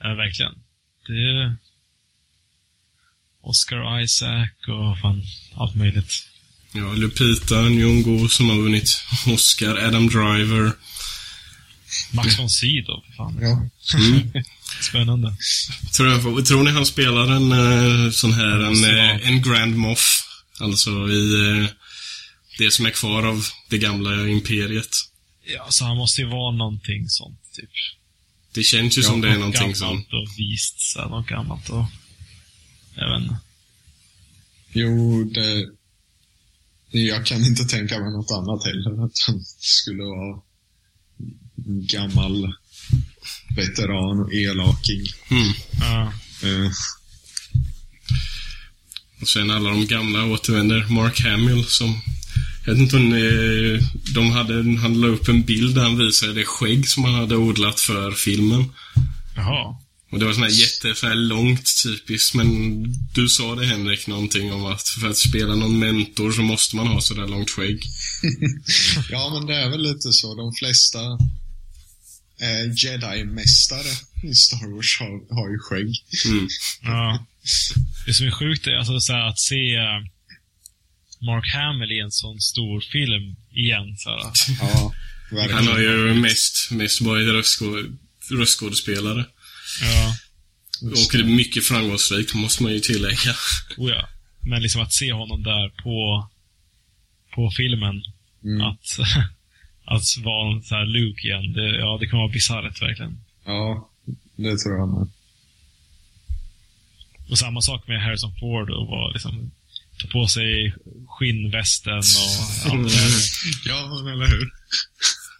C: Ja, verkligen. Det är Oscar Isaac och fan, allt möjligt.
A: Ja, Lupita Nyong'o som har vunnit Oscar, Adam Driver.
C: Max von Sydow, för fan.
B: Ja.
A: Mm.
C: Spännande.
A: Tror, jag, tror ni han spelar en eh, sån här, en, eh, en Grand Moff? Alltså i eh, det som är kvar av det gamla imperiet.
C: Ja, så han måste ju vara någonting sånt, typ.
A: Det känns ju som det är någonting som...
C: Gammalt och vist, så här, något gammalt och... Jag vet inte.
B: Jo, det... Jag kan inte tänka mig något annat heller. Att han skulle vara gammal veteran och elaking.
A: Mm.
C: Ja.
B: Eh,
A: Och sen alla de gamla återvänder. Mark Hamill som... Jag vet inte om ni, de hade, han la upp en bild där han visade det skägg som han hade odlat för filmen.
C: Jaha.
A: Och det var sån här jätte, så här långt typiskt, men du sa det Henrik, någonting om att för att spela någon mentor så måste man ha sådär långt skägg.
B: ja, men det är väl lite så. De flesta eh, Jedi-mästare i Star Wars har, har ju skägg.
A: Mm.
C: Ja. Det som är sjukt är alltså, så här, att se eh, Mark Hamill i en sån stor film igen. Så.
B: Ja,
A: Han har ju mest, mest varit röstskå- röstskådespelare.
C: Ja.
B: Just
A: Och
B: det.
A: det är mycket framgångsrikt, måste man ju tillägga.
C: Oh, ja. Men liksom att se honom där på, på filmen.
B: Mm.
C: Att, att vara en så här Luke igen. Det, ja, det kan vara bisarrt verkligen.
B: Ja, det tror jag med.
C: Och samma sak med Harrison Ford och vara liksom, ta på sig skinnvästen och allt det där.
B: Ja, men eller hur?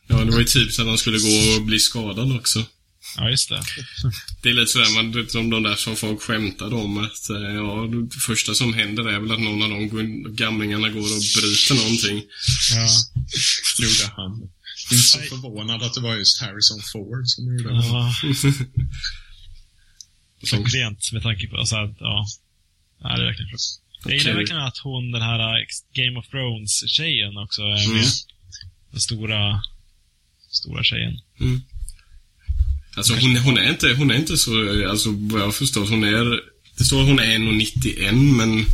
A: Ja, det var ju typ så att han skulle gå och bli skadad också.
C: Ja, just det.
A: Det är lite sådär, man, som de där som folk skämtade om att, eh, ja, det första som händer är väl att någon av de går- gamlingarna går och bryter någonting.
C: Ja.
B: Gjorde han. Inte så förvånad att det var just Harrison Ford som gjorde det.
C: Ja. Klockrent med tanke på, alltså, att, ja. Nej, det är verkligen. Jag gillar verkligen att hon, den här äh, Game of Thrones-tjejen också är med.
A: Mm.
C: Den stora, stora tjejen.
A: Alltså hon, hon är inte, hon är inte så, alltså vad jag förstår, hon är, det står att hon är 1,91 men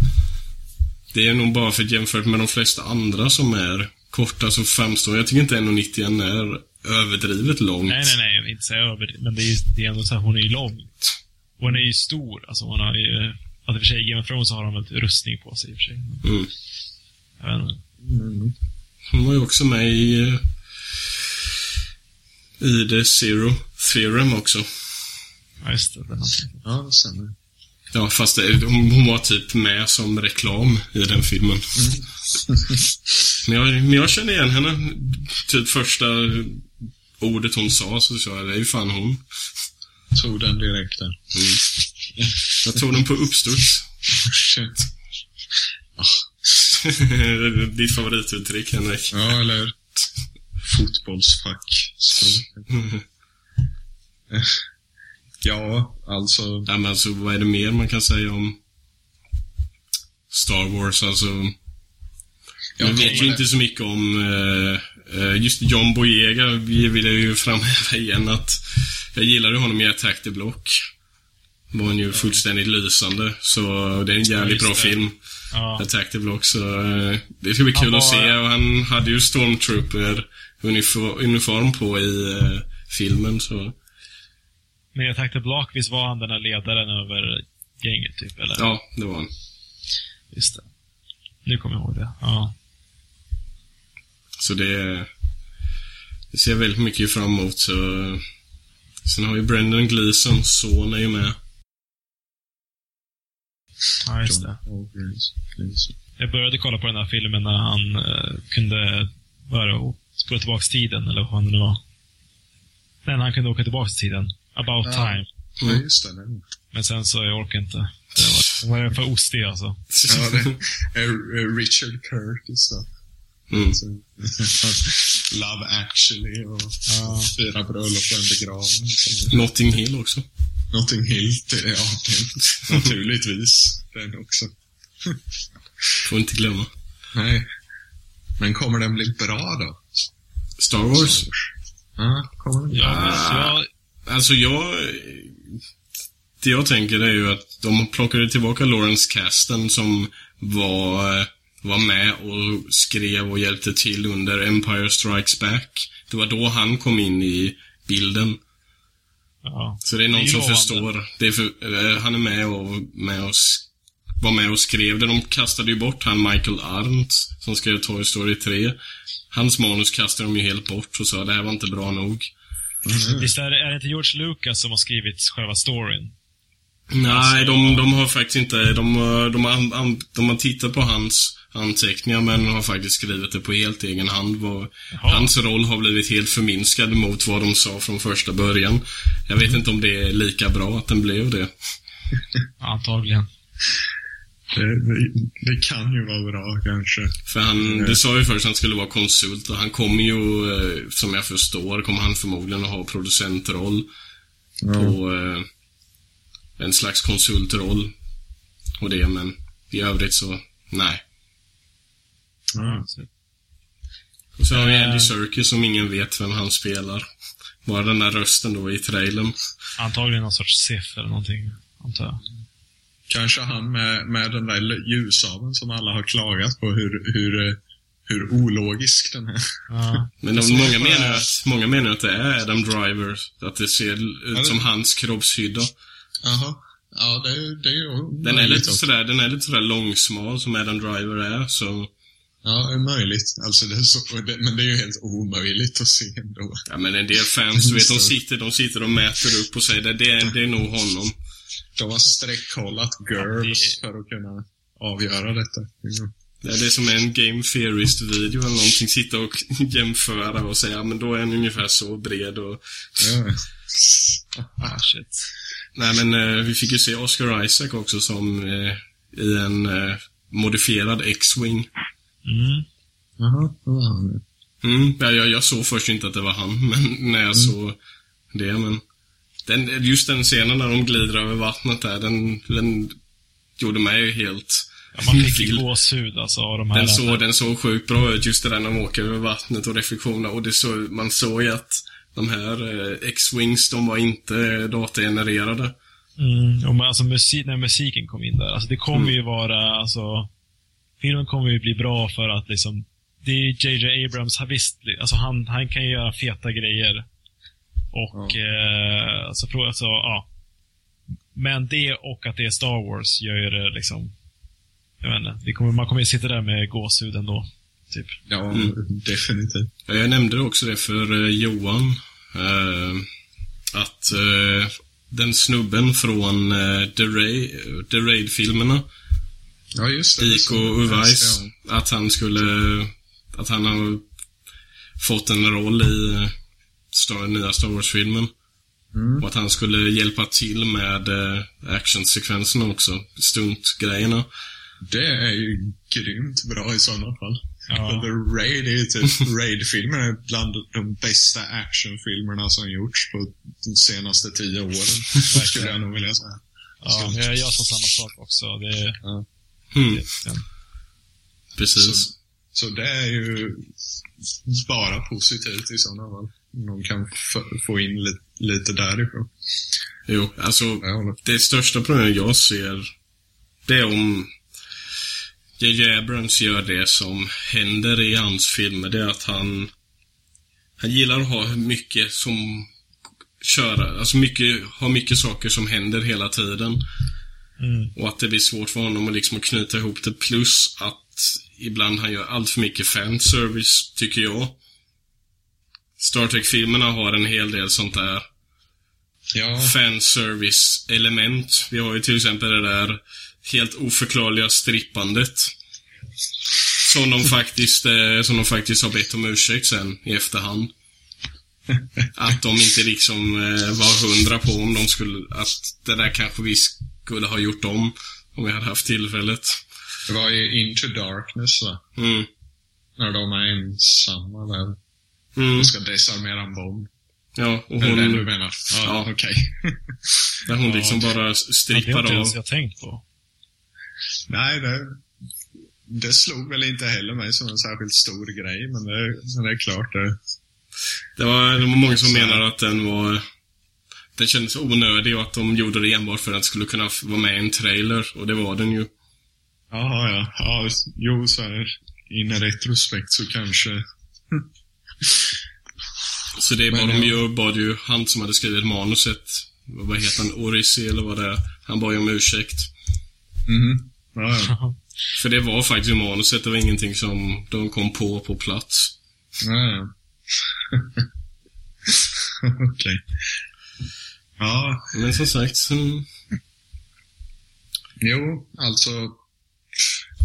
A: det är nog bara för att jämfört med de flesta andra som är korta så framstår, jag tycker inte 1,91 är överdrivet långt.
C: Nej, nej, nej, inte så över Men det är, det är ändå så här, hon är ju lång. Och hon är ju stor. Alltså hon har ju, att i och för sig i Game of Thrones så har hon väl rustning på sig i och för sig.
A: Mm.
C: Jag vet inte.
B: Mm.
A: Hon var ju också med i, i The Zero Theorem också.
C: Ja, just det. någonting.
B: Ja, det stämmer.
A: Ja, fast det, hon, hon var typ med som reklam i den filmen. men, jag, men jag känner igen henne. Typ första ordet hon sa så sa jag, det är ju fan hon.
B: Tog den direkt där.
A: Jag tog den på uppstuds.
B: Shit.
A: Ditt favorituttryck, Henrik.
B: Ja, eller hur? Fotbollsfackspråk. Ja, alltså.
A: Ja, men alltså, vad är det mer man kan säga om Star Wars? Alltså, jag vet ju inte så mycket om eh, eh, just John Boyega. Vi vill jag ju framhäva igen att jag gillade honom i Attack the Block. Var han ju fullständigt lysande. Så det är en jävligt bra
C: det.
A: film.
C: Ja.
A: Attack the Block, så eh, det ska bli kul att
C: var-
A: se. Och han hade ju Stormtrooper uniform, på i eh, filmen, så
C: Men jag tänkte Block, visst var han den där ledaren över gänget, typ? Eller?
A: ja, det var han.
C: Just det. Nu kommer jag ihåg det. Ja.
A: Så det, det ser jag väldigt mycket fram emot. Så. Sen har vi Brendan Gleeson, son är ju med.
C: Ja, just det. Jag började kolla på den här filmen när han eh, kunde bara spola tillbaka tiden, eller vad det nu var. Nej, när han kunde åka tillbaka till tiden. About
B: Ja.
C: time.
B: Ja, just det. det.
C: Men sen så, jag orkar inte. Det var, det var för ostig alltså.
B: Ja, det är Richard Curtis då.
A: Mm.
B: Så, Love actually och
C: Ja.
B: fyra bröllop och en begravning.
A: Notting Hill också.
B: Notting Hill, det ja, det, naturligtvis. Den också.
A: Får inte glömma.
B: Nej. Men kommer den bli bra då?
A: Star Wars.
B: Ja, kommer den bli
C: Ja, jag,
A: Alltså jag... Det jag tänker är ju att de plockade tillbaka Lawrence Kasten som var, var med och skrev och hjälpte till under Empire Strikes Back. Det var då han kom in i bilden.
C: Ja.
A: Så det är någon
C: Det är
A: som förstår. Det är för, eh, han är med och, med och var med och skrev det. De kastade ju bort han Michael Arndt som skrev Toy Story 3. Hans manus kastade de ju helt bort och sa det här var inte bra nog.
C: Visst är det, är det inte George Lucas som har skrivit själva storyn?
A: Nej,
C: Alltså,
A: de, de har faktiskt inte... De, har- de, har, de har tittat på hans anteckningar men har faktiskt skrivit det på helt egen hand. Hans roll har blivit helt förminskad mot vad de sa från första början. Jag vet inte om det är lika bra att den blev det.
C: Antagligen.
B: Det, det, det kan ju vara bra kanske.
A: För han, det sa ju först att han skulle vara konsult och han kommer ju, eh, som jag förstår, kommer han förmodligen att ha producentroll
B: Ja.
A: på eh, en slags konsultroll och det, men i övrigt så, nej.
B: Ja.
A: Och så har vi. Andy Serkis som ingen vet vem han spelar. Bara den där rösten då i trailern.
C: Antagligen någon sorts Sif eller någonting, antar jag.
B: Kanske han med, med den där ljusaveln som alla har klagat på hur, hur, eh, hur ologisk den är.
C: Ja.
A: Men de, många, menar att, många menar att det är Adam Driver. Att det ser ut
B: det-
A: som hans kroppshydda.
B: Jaha. Ja, det, är- det är ju
A: Den är lite sådär, den är lite sådär långsmal som Adam Driver är, så...
B: Ja, det är möjligt. Alltså, det är så, men det är ju helt omöjligt att se ändå.
A: Ja men en del fans, du vet, de sitter, de sitter och mäter upp och säger det, det, är, det är nog honom.
B: De har streckkollat girls
C: Ja,
B: för att kunna avgöra detta. Mm.
A: Det är som en Game Theorist-video eller någonting, sitta och jämföra och säga, ja men då är han ungefär så bred och...
B: Ja.
C: Ah, shit.
A: Nej men eh, vi fick ju se Oscar Isaac också som eh, i en eh, modifierad X-Wing.
C: Mm.
B: Jaha, ja,
A: Mm, ja, jag, jag såg först inte att det var han, men när jag mm. såg det, men... Den, just den scenen när de glider över vattnet där, den, den gjorde mig helt...
C: Ja, man fick ju gåshud alltså av de här...
A: Den såg, den såg sjukt bra ut, just det där när de åker över vattnet och reflektionerna. Och det så, man såg ju att de här eh, X-Wings, de var inte datagenererade.
C: Mm, och alltså musik, när musiken kom in där. Alltså det kommer mm. ju vara, alltså... Filmen kommer ju bli bra för att liksom... Det är JJ Abrams, visst, alltså han, han kan ju göra feta grejer. Och, ja. eh, alltså, alltså, ja. Men det och att det är Star Wars gör ju det liksom... Jag vet inte, kommer, man kommer ju sitta där med gåshud ändå. Typ.
B: Ja, mm. definitivt.
A: Jag nämnde också det för eh, Johan. Eh, att eh, den snubben från eh, The Raid-filmerna.
B: Ja, just
A: det. Iko Uweis. Att han skulle... Att han har fått en roll i Star, nya Star Wars-filmen. Mm. Och att han skulle hjälpa till med eh, actionsekvenserna också. Stuntgrejerna.
B: Det är ju grymt bra i sådana fall. Ja. The Raid är ju typ, Raid-filmerna är bland de bästa actionfilmerna som gjorts på de senaste tio åren. skulle jag nog vilja säga.
C: Ja, jag, jag sa samma sak också. Det. Ja.
A: Mm. Precis.
B: Så, så det är ju bara positivt i sådana fall. De kan få in li lite därifrån.
A: Jo, alltså det största problemet jag ser, det är om J.J. Abrams gör det som händer i hans filmer, det är att han han gillar att ha mycket som köra, alltså mycket, ha mycket saker som händer hela tiden. Mm. Och att det blir svårt för honom att liksom knyta ihop det. Plus att ibland han gör allt för mycket fanservice, tycker jag. Star Trek-filmerna har en hel del sånt där ja. fanservice-element. Vi har ju till exempel det där helt oförklarliga strippandet. Som de faktiskt, eh, som de faktiskt har bett om ursäkt sen i efterhand. Att de inte liksom eh, var hundra på om de skulle, att det där kanske vi skulle ha gjort om. Om vi hade haft tillfället.
B: Det var i Into Darkness va?
A: Mm.
B: När de är ensamma där. Mm. Och ska desarmera en bomb.
A: Ja, och
B: hon... Är det du menar? Ja, ja. okej. Okay.
A: Där hon liksom bara strippar av. Det
C: är inte ens jag tänkt på.
B: Nej, det, det slog väl inte heller mig som en särskilt stor grej, men det, men det är klart det...
A: Det var, det var många som menade att den var... Den kändes onödig och att de gjorde det enbart för att den skulle kunna vara med i en trailer, och det var den ju.
B: Jaha, ja. Ja, jo, så här, i retrospekt så kanske...
A: så det bad de ju, bad ju han som hade skrivit manuset, vad heter han, Orisi eller vad det är, han bad ju om ursäkt.
B: Mhm. Ja, ja.
A: För det var faktiskt manuset, det var ingenting som de kom på på plats.
B: Ja, Okej. Okay. Ja.
A: Men som sagt. Mm.
B: Jo, alltså.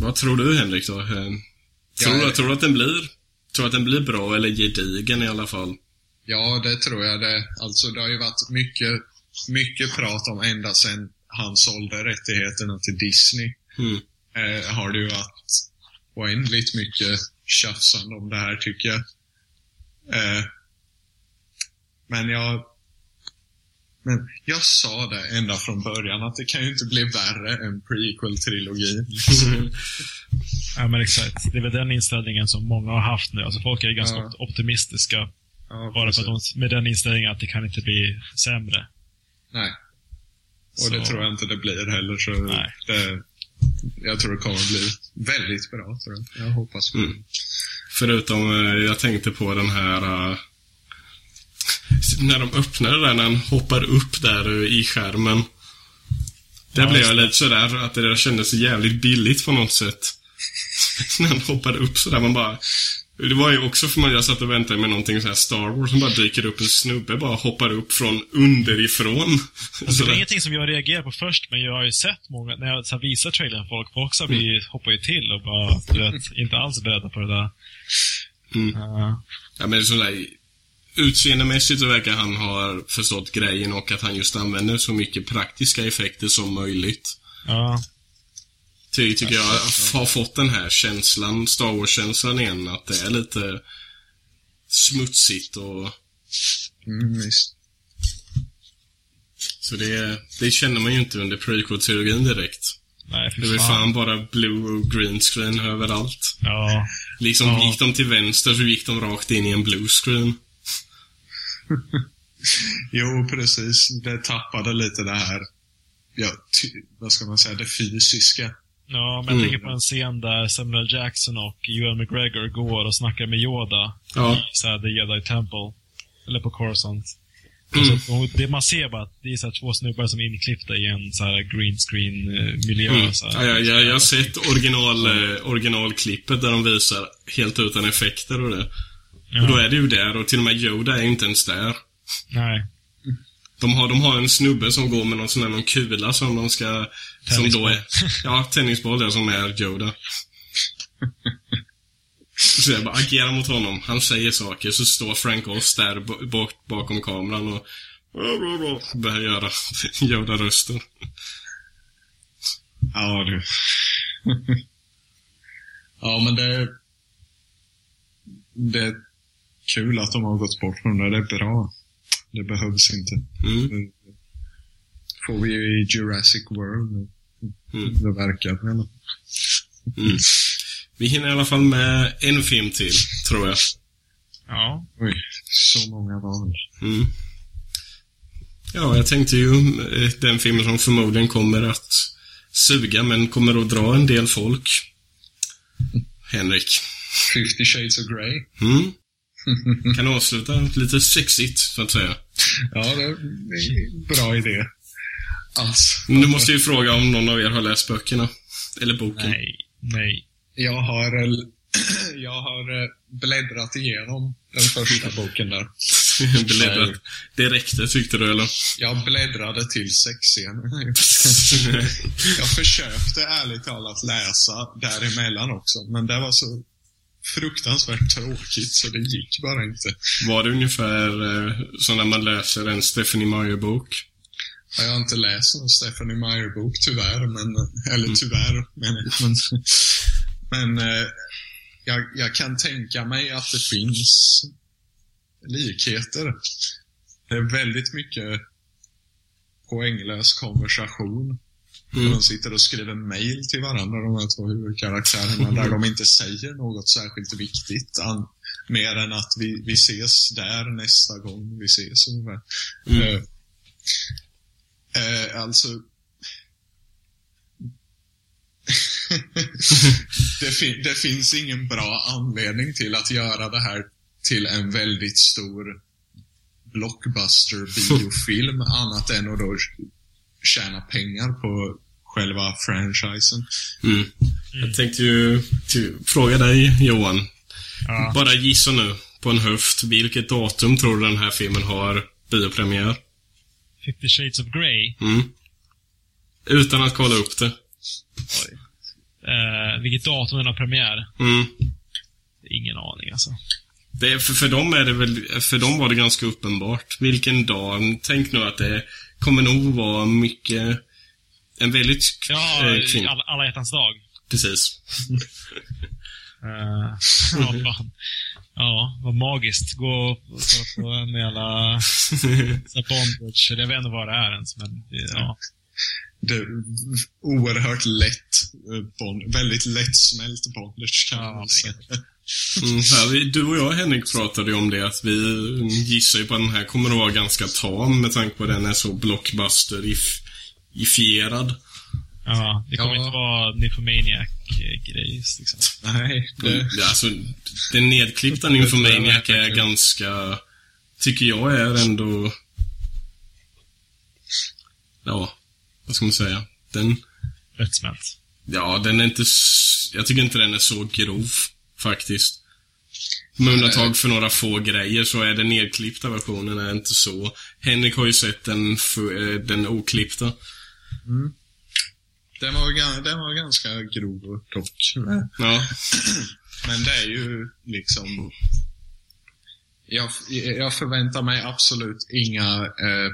A: Vad tror du Henrik då? Eh, tror, du, tror du att den blir, tror att den blir bra eller gedigen i alla fall?
B: Ja, det tror jag det. Alltså det har ju varit mycket, mycket prat om ända sedan han sålde rättigheterna till Disney.
A: Mm.
B: Eh, har det ju varit oändligt mycket tjafsande om det här tycker jag. Eh, men jag men jag sa det ända från början att det kan ju inte bli värre än prequel-trilogin.
C: ja men exakt. Det är väl den inställningen som många har haft nu. Alltså folk är ganska ja. optimistiska. Ja, bara för att de, med den inställningen att det kan inte bli sämre.
B: Nej. Och så. det tror jag inte det blir heller. Så
C: Nej.
B: Det, jag tror det kommer bli väldigt bra. Tror jag. jag hoppas på mm.
A: Förutom, eh, jag tänkte på den här uh, när de öppnar där, när han hoppar upp där i skärmen. Där ja, blev jag lite sådär, att det där kändes jävligt billigt på något sätt. när han hoppade upp sådär, man bara... Det var ju också för mig, jag satt och väntade med någonting så här Star Wars som bara dyker upp en snubbe, bara hoppar upp från underifrån.
C: Alltså, det är ingenting som jag reagerar på först, men jag har ju sett många, när jag så visar trailern folk, folk så blir, mm. hoppar ju till och bara, du vet, inte alls beredda på det där.
A: Mm. Uh. Ja, men sådär, utseendemässigt så verkar han ha förstått grejen och att han just använder så mycket praktiska effekter som möjligt.
C: Ja.
A: Ty, tycker jag har fått den här känslan, Star Wars-känslan igen, att det är lite smutsigt och...
B: Mm, visst.
A: Så det, det känner man ju inte under prequel-trilogin direkt.
C: Nej, fy
A: Det var fan bara blue och green screen överallt.
C: Ja.
A: Liksom
C: Ja.
A: gick de till vänster så gick de rakt in i en blue screen.
B: Jo, precis. Det tappade lite det här, ja, vad ska man säga, det fysiska.
C: Ja, men jag
A: Mm.
C: tänker på en scen där Samuel Jackson och Ewan McGregor går och snackar med Yoda
A: Ja.
C: i så här, The Jedi Temple. Eller på Coruscant.
A: Mm.
C: Så, det man ser bara att det är så två snubbar som är inklippta i en så här green screen eh, miljö.
A: Mm.
C: Så här.
A: ja, ja, jag har sett original, eh, originalklippet där de visar helt utan effekter och det.
C: Ja.
A: Och då är det ju där och till och med Yoda är inte ens där.
C: Nej.
A: De har, de har en snubbe som går med någon sån här någon kula som de ska... Som då är... Ja, tennisboll där som är Yoda. Så jag bara agerar mot honom. Han säger saker, så står Frank Oz där b- bak, bakom kameran och börjar göra Yoda-röster.
B: Ja, du. ja, men det... Det kul att de har gått bort från det. Det är bra. Det behövs inte.
A: Mm.
B: Nu får vi ju i Jurassic World.
A: Mm.
B: Det verkar i alla.
A: Mm. Vi hinner i alla fall med en film till, tror jag.
C: Ja.
B: Oj, så många val.
A: Mm. Ja, jag tänkte ju eh, den filmen som förmodligen kommer att suga, men kommer att dra en del folk. Henrik.
B: 50 shades of Grey.
A: Mm. Kan avsluta lite sexigt, så att säga.
B: Ja, det är en bra idé. Alltså,
A: Men du måste ju fråga om någon av er har läst böckerna. Eller boken.
C: Nej. Nej.
B: jag har, eh, jag har eh, bläddrat igenom den första boken där.
A: Bläddrat. Det räckte, tyckte du, eller?
B: Jag bläddrade till sexscenen. jag försökte ärligt talat läsa däremellan också, men det var så fruktansvärt tråkigt så det gick bara inte.
A: Var det ungefär eh, som när man läser en Stephanie Meyer-bok?
B: Jag har inte läst någon Stephanie Meyer-bok tyvärr, men, eller tyvärr, menar jag. Men, men eh, jag, jag kan tänka mig att det finns likheter. Det är väldigt mycket poänglös konversation.
A: Mm.
B: De sitter och skriver mail till varandra, de här två huvudkaraktärerna, där de inte säger något särskilt viktigt. An, mer än att vi, vi ses där nästa gång vi ses ungefär.
A: Mm.
B: Eh, eh, alltså... det, fin- det finns ingen bra anledning till att göra det här till en väldigt stor blockbuster-biofilm annat än att då tjäna pengar på själva franchisen.
A: Mm. Jag tänkte ju fråga dig, Johan.
C: Ja.
A: Bara gissa nu, på en höft. Vilket datum tror du den här filmen har biopremiär?
C: 50 shades of Grey.
A: Mm. Utan att kolla upp det.
C: Eh, vilket datum den har premiär?
A: Mm.
C: Ingen aning alltså.
A: Det är, för, för dem är det väl, för dem var det ganska uppenbart. Vilken dag. Tänk nu att det kommer nog vara mycket, en väldigt
C: Ja,
A: eh, kvinn-
C: alla, alla hjärtans dag.
A: Precis.
C: Uh, ja, fan. Ja, vad magiskt. Gå och kolla på en jävla bondage. Jag vet inte vad det är ens, men ja.
B: Det är oerhört lätt, eh, bond, väldigt lättsmält bondage kan
C: Ja,
B: man säga.
A: Mm, här, vi, du och jag Henrik pratade ju om det att vi gissar ju på att den här kommer att vara ganska tam med tanke på att den är så blockbuster-ifierad.
C: ja. Det kommer
B: Ja.
C: inte vara Nymphomaniac-grej, liksom.
B: Nej, det,
A: Ja, alltså, den nedklippta Nymphomaniac är ganska, tycker jag är ändå, ja, vad ska man säga? Den,
C: Lättsmält.
A: ja, den är inte, jag tycker inte den är så grov, faktiskt. Med undantag för några få grejer så är den nedklippta versionen är inte så. Henrik har ju sett den, eh, den oklippta.
B: Den, var, den var ganska grov dock.
A: Ja.
B: Men det är ju liksom... Jag, jag förväntar mig absolut inga... Eh,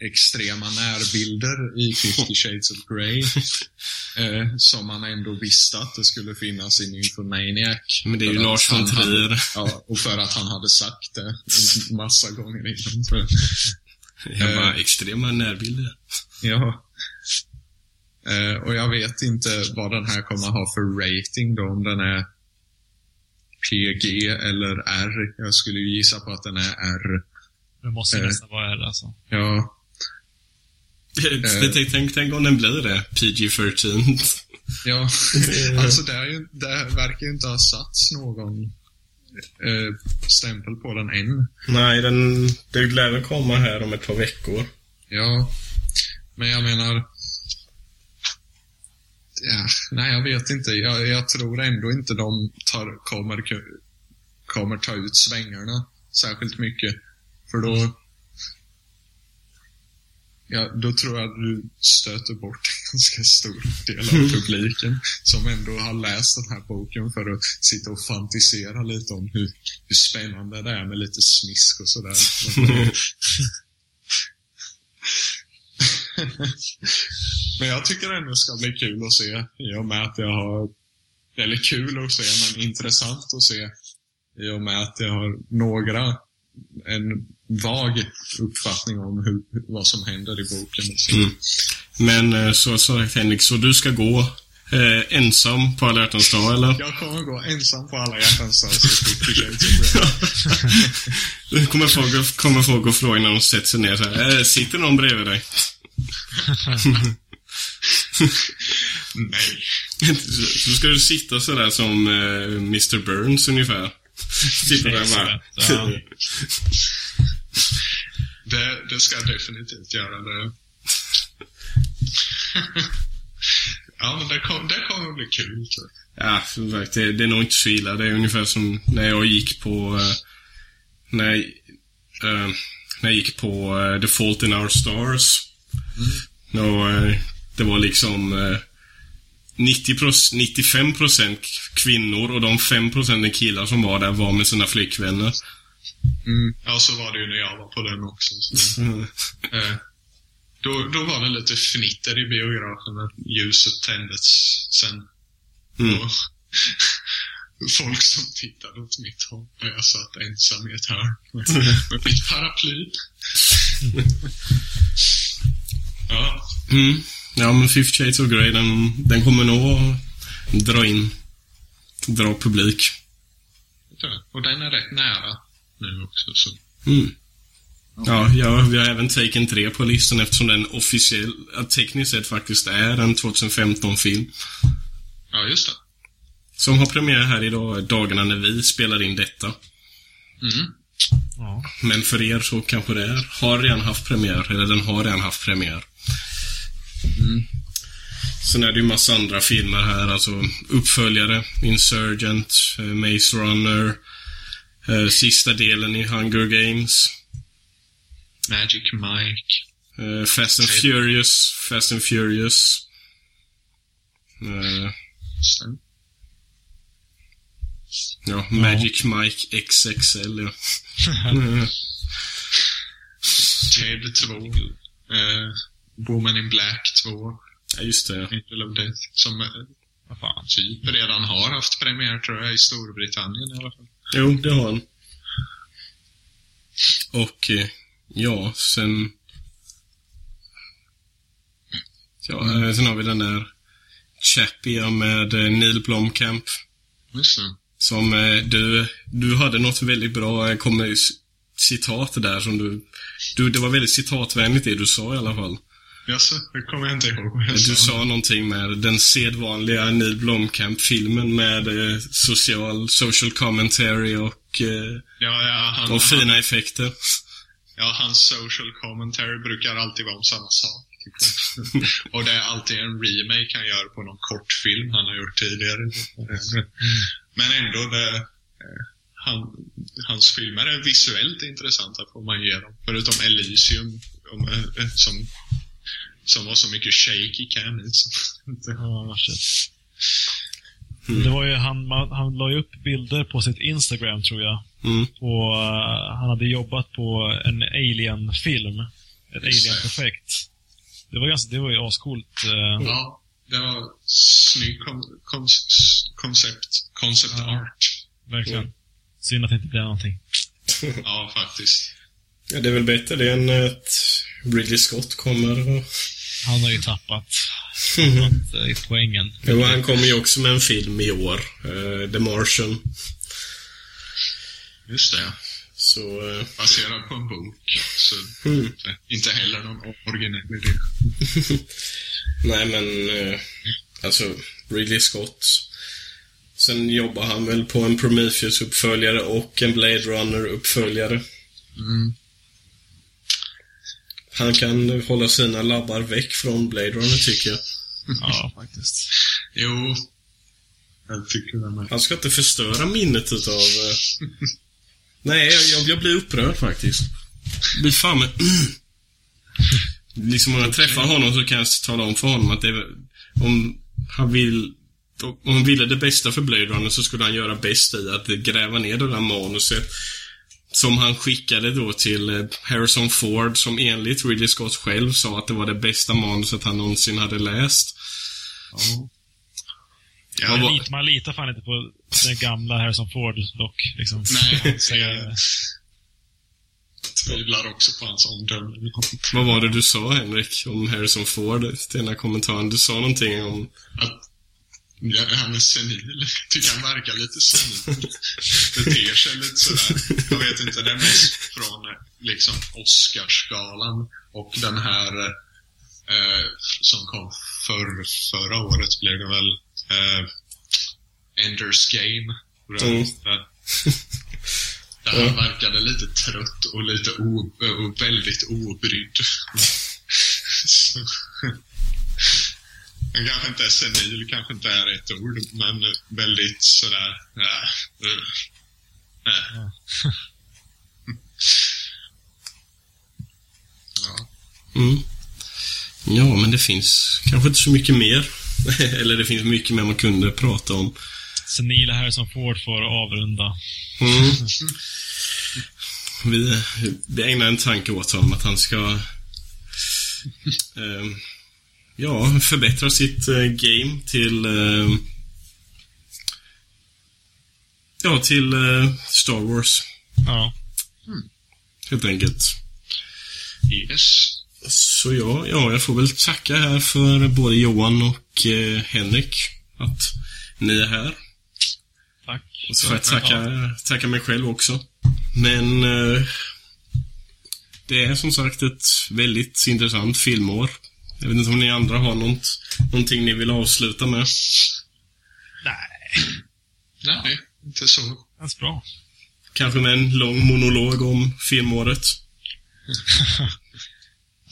B: extrema närbilder i 50 Shades of Grey. eh, som man ändå visste att det skulle finnas i Nymphomaniac.
A: Men det är ju Lars von Trier.
B: Ja, och för att han hade sagt det en massa gånger innan.
A: Jag bara, extrema närbilder.
B: ja. Eh, och jag vet inte vad den här kommer ha för rating då, om den är PG eller R. Jag skulle ju gissa på att den är R.
C: Det måste
B: Eh.
C: nästan vara det alltså.
B: Ja,
A: Tänk, tänk, tänk om den blir det. PG-13.
B: ja. alltså det, är ju, det verkar ju inte ha satts någon eh, stämpel på den än.
A: Nej, den, det lär väl komma här om ett par veckor.
B: Ja, men jag menar... Ja, nej, jag vet inte. Jag, jag tror ändå inte de tar, kommer, kommer ta ut svängarna särskilt mycket. För då... Ja, då tror jag att du stöter bort en ganska stor del av publiken som ändå har läst den här boken för att sitta och fantisera lite om hur, hur spännande det är med lite smisk och sådär. Men jag tycker ändå det ska bli kul att se i och med att jag har, eller kul att se, men intressant att se i och med att jag har några, en vag uppfattning om hur, vad som händer i boken.
A: Mm. Men eh, så sagt Henrik, så du ska gå eh, ensam på alla hjärtans dag, eller?
B: Jag kommer gå ensam på alla hjärtans dag så.
A: Nu kommer folk, kommer folk att fråga när de sätter sig ner så här, eh, sitter någon bredvid dig?
B: Nej.
A: Så ska du sitta sådär som eh, Mr Burns ungefär. Sitta där bara.
B: Det, det ska jag definitivt göra. Det. ja, men det, kom, det kommer att bli kul. jag.
A: Ja, det, det är nog inte så illa. Det är ungefär som när jag gick på... Eh, när, jag, eh, när jag gick på eh, The Fault in Our Stars. Och, eh, det var liksom eh, 90 proc- 95 procent kvinnor och de 5 procenten killar som var där var med sina flickvänner.
B: Mm. Ja, så var det ju när jag var på den också. Så.
A: Mm.
B: Eh, då, då var det lite fnitter i biografen när ljuset tändes sen.
A: Mm.
B: Och folk som tittade åt mitt håll när jag satt ensam i ett hörn med, med mitt paraply. ja,
A: Mm. Ja, men Fifty Shades of Grey, den, den kommer nog att dra in, dra publik.
B: och den är rätt nära nu också. Så.
A: Mm. Ja, ja, vi har även Taken 3 på listan eftersom den officiell, tekniskt sett faktiskt är en 2015-film.
B: Ja, just det.
A: Som har premiär här idag, dagarna när vi spelar in detta.
B: Mm.
C: Ja.
A: Men för er så kanske det är, har redan haft premiär, eller den har redan haft premiär.
B: Mm.
A: Sen är det ju massa andra filmer här, alltså uppföljare, Insurgent, eh, Maze Runner, eh, sista delen i Hunger Games,
B: Magic Mike.
A: eh, Fast and Furious, Fast and Furious. Eh, ja, Magic Mike XXL, ja.
B: Ted 2. Eh, Woman in Black 2.
A: ja, just det, ja.
B: Angel of Death. Som
C: Vad fan.
B: typ redan har haft premiär tror jag i Storbritannien i alla fall.
A: Jo, det har han. Och, eh, ja, sen... Ja, eh, sen har vi den där Chappie med eh, Neil Blomkamp.
B: Just det.
A: Som du, du hade något väldigt bra kommer, citat där som du, du... Det var väldigt citatvänligt det du sa i alla fall.
B: Jaså, det kommer jag inte ihåg jag
A: Du sa någonting med den sedvanliga Neil Blomkamp-filmen med eh, social, social commentary och, eh,
B: Ja, ja, han,
A: och
B: han,
A: fina effekter.
B: ja, hans social commentary brukar alltid vara om samma sak. jag. Och det är alltid en remake han gör på någon kortfilm han har gjort tidigare. Men ändå, det, eh, han, hans filmer är visuellt intressanta får man ge dem. Förutom Elysium, om, eh, som, som var så mycket shaky cam i. Så.
C: Ja, shit. Det var ju, han, man, han la ju upp bilder på sitt Instagram, tror jag.
A: Mm.
C: Och eh, han hade jobbat på en Alien-film. Ett alien-projekt. Det var, ganska, det var ju ascoolt. eh,
B: Ja, det var snygg kon- kon- koncept. Concept
C: Ja.
B: art.
C: Verkligen. Synd att det inte blev någonting.
B: Ja, faktiskt.
A: Ja, det är väl bättre det än att Ridley Scott kommer och...
C: Han har ju tappat, tappat eh, i poängen.
A: Jo, han kommer ju också med en film i år. eh, The Martian.
B: Just det.
A: Så... eh,
B: Baserad på en bok. Så
A: Mm.
B: inte- inte heller någon originell idé.
A: Nej, men... eh, alltså, Ridley Scott. Sen jobbar han väl på en Prometheus-uppföljare och en Blade Runner-uppföljare.
B: Mm.
A: Han kan hålla sina labbar väck från Blade Runner, tycker jag.
C: Ja, faktiskt.
B: Jo. Jag tycker det med.
A: Han ska inte förstöra minnet utav... eh, Nej, jag, jag, jag blir upprörd faktiskt. Blir fan med... liksom om jag träffar honom så kan jag tala om för honom att det är, om han vill om han ville det bästa för Blade Runner så skulle han göra bäst i att gräva ner det där manuset som han skickade då till eh, Harrison Ford som enligt Ridley Scott själv sa att det var det bästa manuset han någonsin hade läst.
B: Ja.
A: Ja,
C: Man, lit, man litar fan inte på den gamla Harrison Ford dock. Liksom.
B: Nej, jag
C: det.
B: tvivlar också på hans omdöme.
A: Vad var det du sa Henrik om Harrison Ford den här kommentaren? Du sa någonting om...
B: Att ja, han är senil. Tycker han verkar lite senil. Beter sig lite sådär. Jag vet inte, det är mest från liksom Oscarsgalan och den här eh, som kom för, förra året blev det väl eh, Enders Game.
A: Mm.
B: Där, där han verkade lite trött och lite o, och väldigt obrydd. Han kanske inte är senil, kanske inte är rätt ord, men väldigt sådär... Äh, äh, äh.
C: Ja.
B: Ja.
A: Mm. Ja, men det finns kanske inte så mycket mer. Eller det finns mycket mer man kunde prata om.
C: Senila Harrison Ford får avrunda.
A: Mm. Vi, vi ägnar en tanke åt honom att han ska eh, ja, förbättra sitt eh, game till eh, ja, till eh, Star Wars,
C: Ja.
A: helt enkelt.
B: Yes.
A: Så ja, ja, jag får väl tacka här för både Johan och eh, Henrik att ni är här.
C: Tack.
A: Och så får jag tacka, tacka mig själv också. Men eh, det är som sagt ett väldigt intressant filmår. Jag vet inte om ni andra har något, någonting ni vill avsluta med.
C: Nej,
B: Nej, inte så.
C: känns bra.
A: Kanske med en lång monolog om filmåret.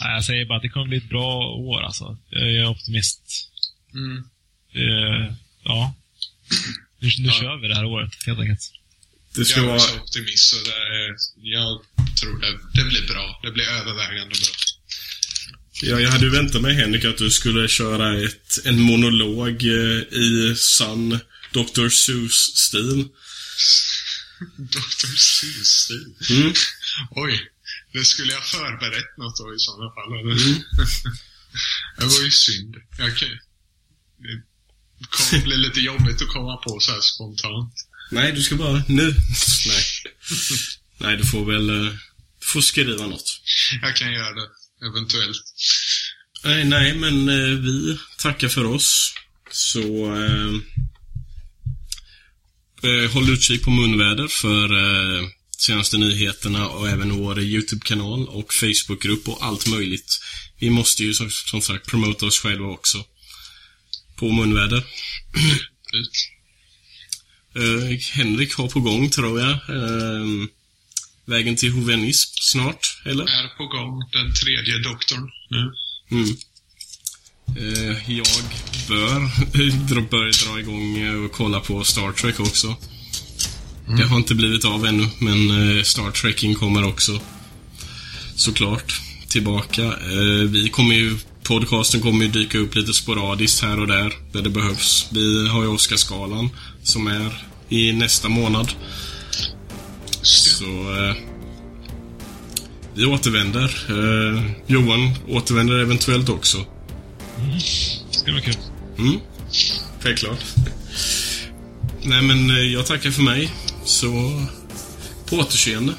C: Nej, jag säger bara att det kommer bli ett bra år alltså. Jag är optimist.
B: Mm.
C: Ja. Nu, nu
B: Ja.
C: kör vi det här året, helt enkelt.
A: Det ska
B: Jag är
A: vara...
B: också optimist, så det är, jag tror det, det blir bra. Det blir övervägande bra.
A: Ja, jag hade ju väntat mig Henrik att du skulle köra ett, en monolog eh, i sann Dr. Seuss-stil.
B: Dr. Seuss-stil.
A: Mm.
B: Oj, det skulle jag förberett något då i sådana fall.
A: Mm.
B: det var ju synd. Jag kan, det kommer bli lite jobbigt att komma på så här spontant.
A: Nej, du ska bara... Nu. Nej. Nej, du får väl... eh, Du får skriva något.
B: Jag kan göra det, eventuellt.
A: Nej, nej, men eh, vi tackar för oss. Så... Eh, eh, håll utkik på munväder för eh, senaste nyheterna och även vår YouTube-kanal och Facebook-grupp och allt möjligt. Vi måste ju som, som sagt promota oss själva också. På munväder.
B: Ut.
A: Eh, Henrik har på gång, tror jag. Eh, vägen till hovenism snart, eller?
B: Är på gång, den tredje doktorn nu.
A: Mm. Eh, jag bör dra- börja dra igång eh, och kolla på Star Trek också. Det har inte blivit av ännu, men eh, Star Trekking kommer också. Såklart. Tillbaka. Eh, vi kommer ju... Podcasten kommer ju dyka upp lite sporadiskt här och där, där det behövs. Vi har ju Oscarsgalan, som är i nästa månad. Så... Eh, vi återvänder. Eh, Johan återvänder eventuellt också.
C: Det skulle vara kul.
A: Mm, självklart. Nej men eh, jag tackar för mig. Så på återseende.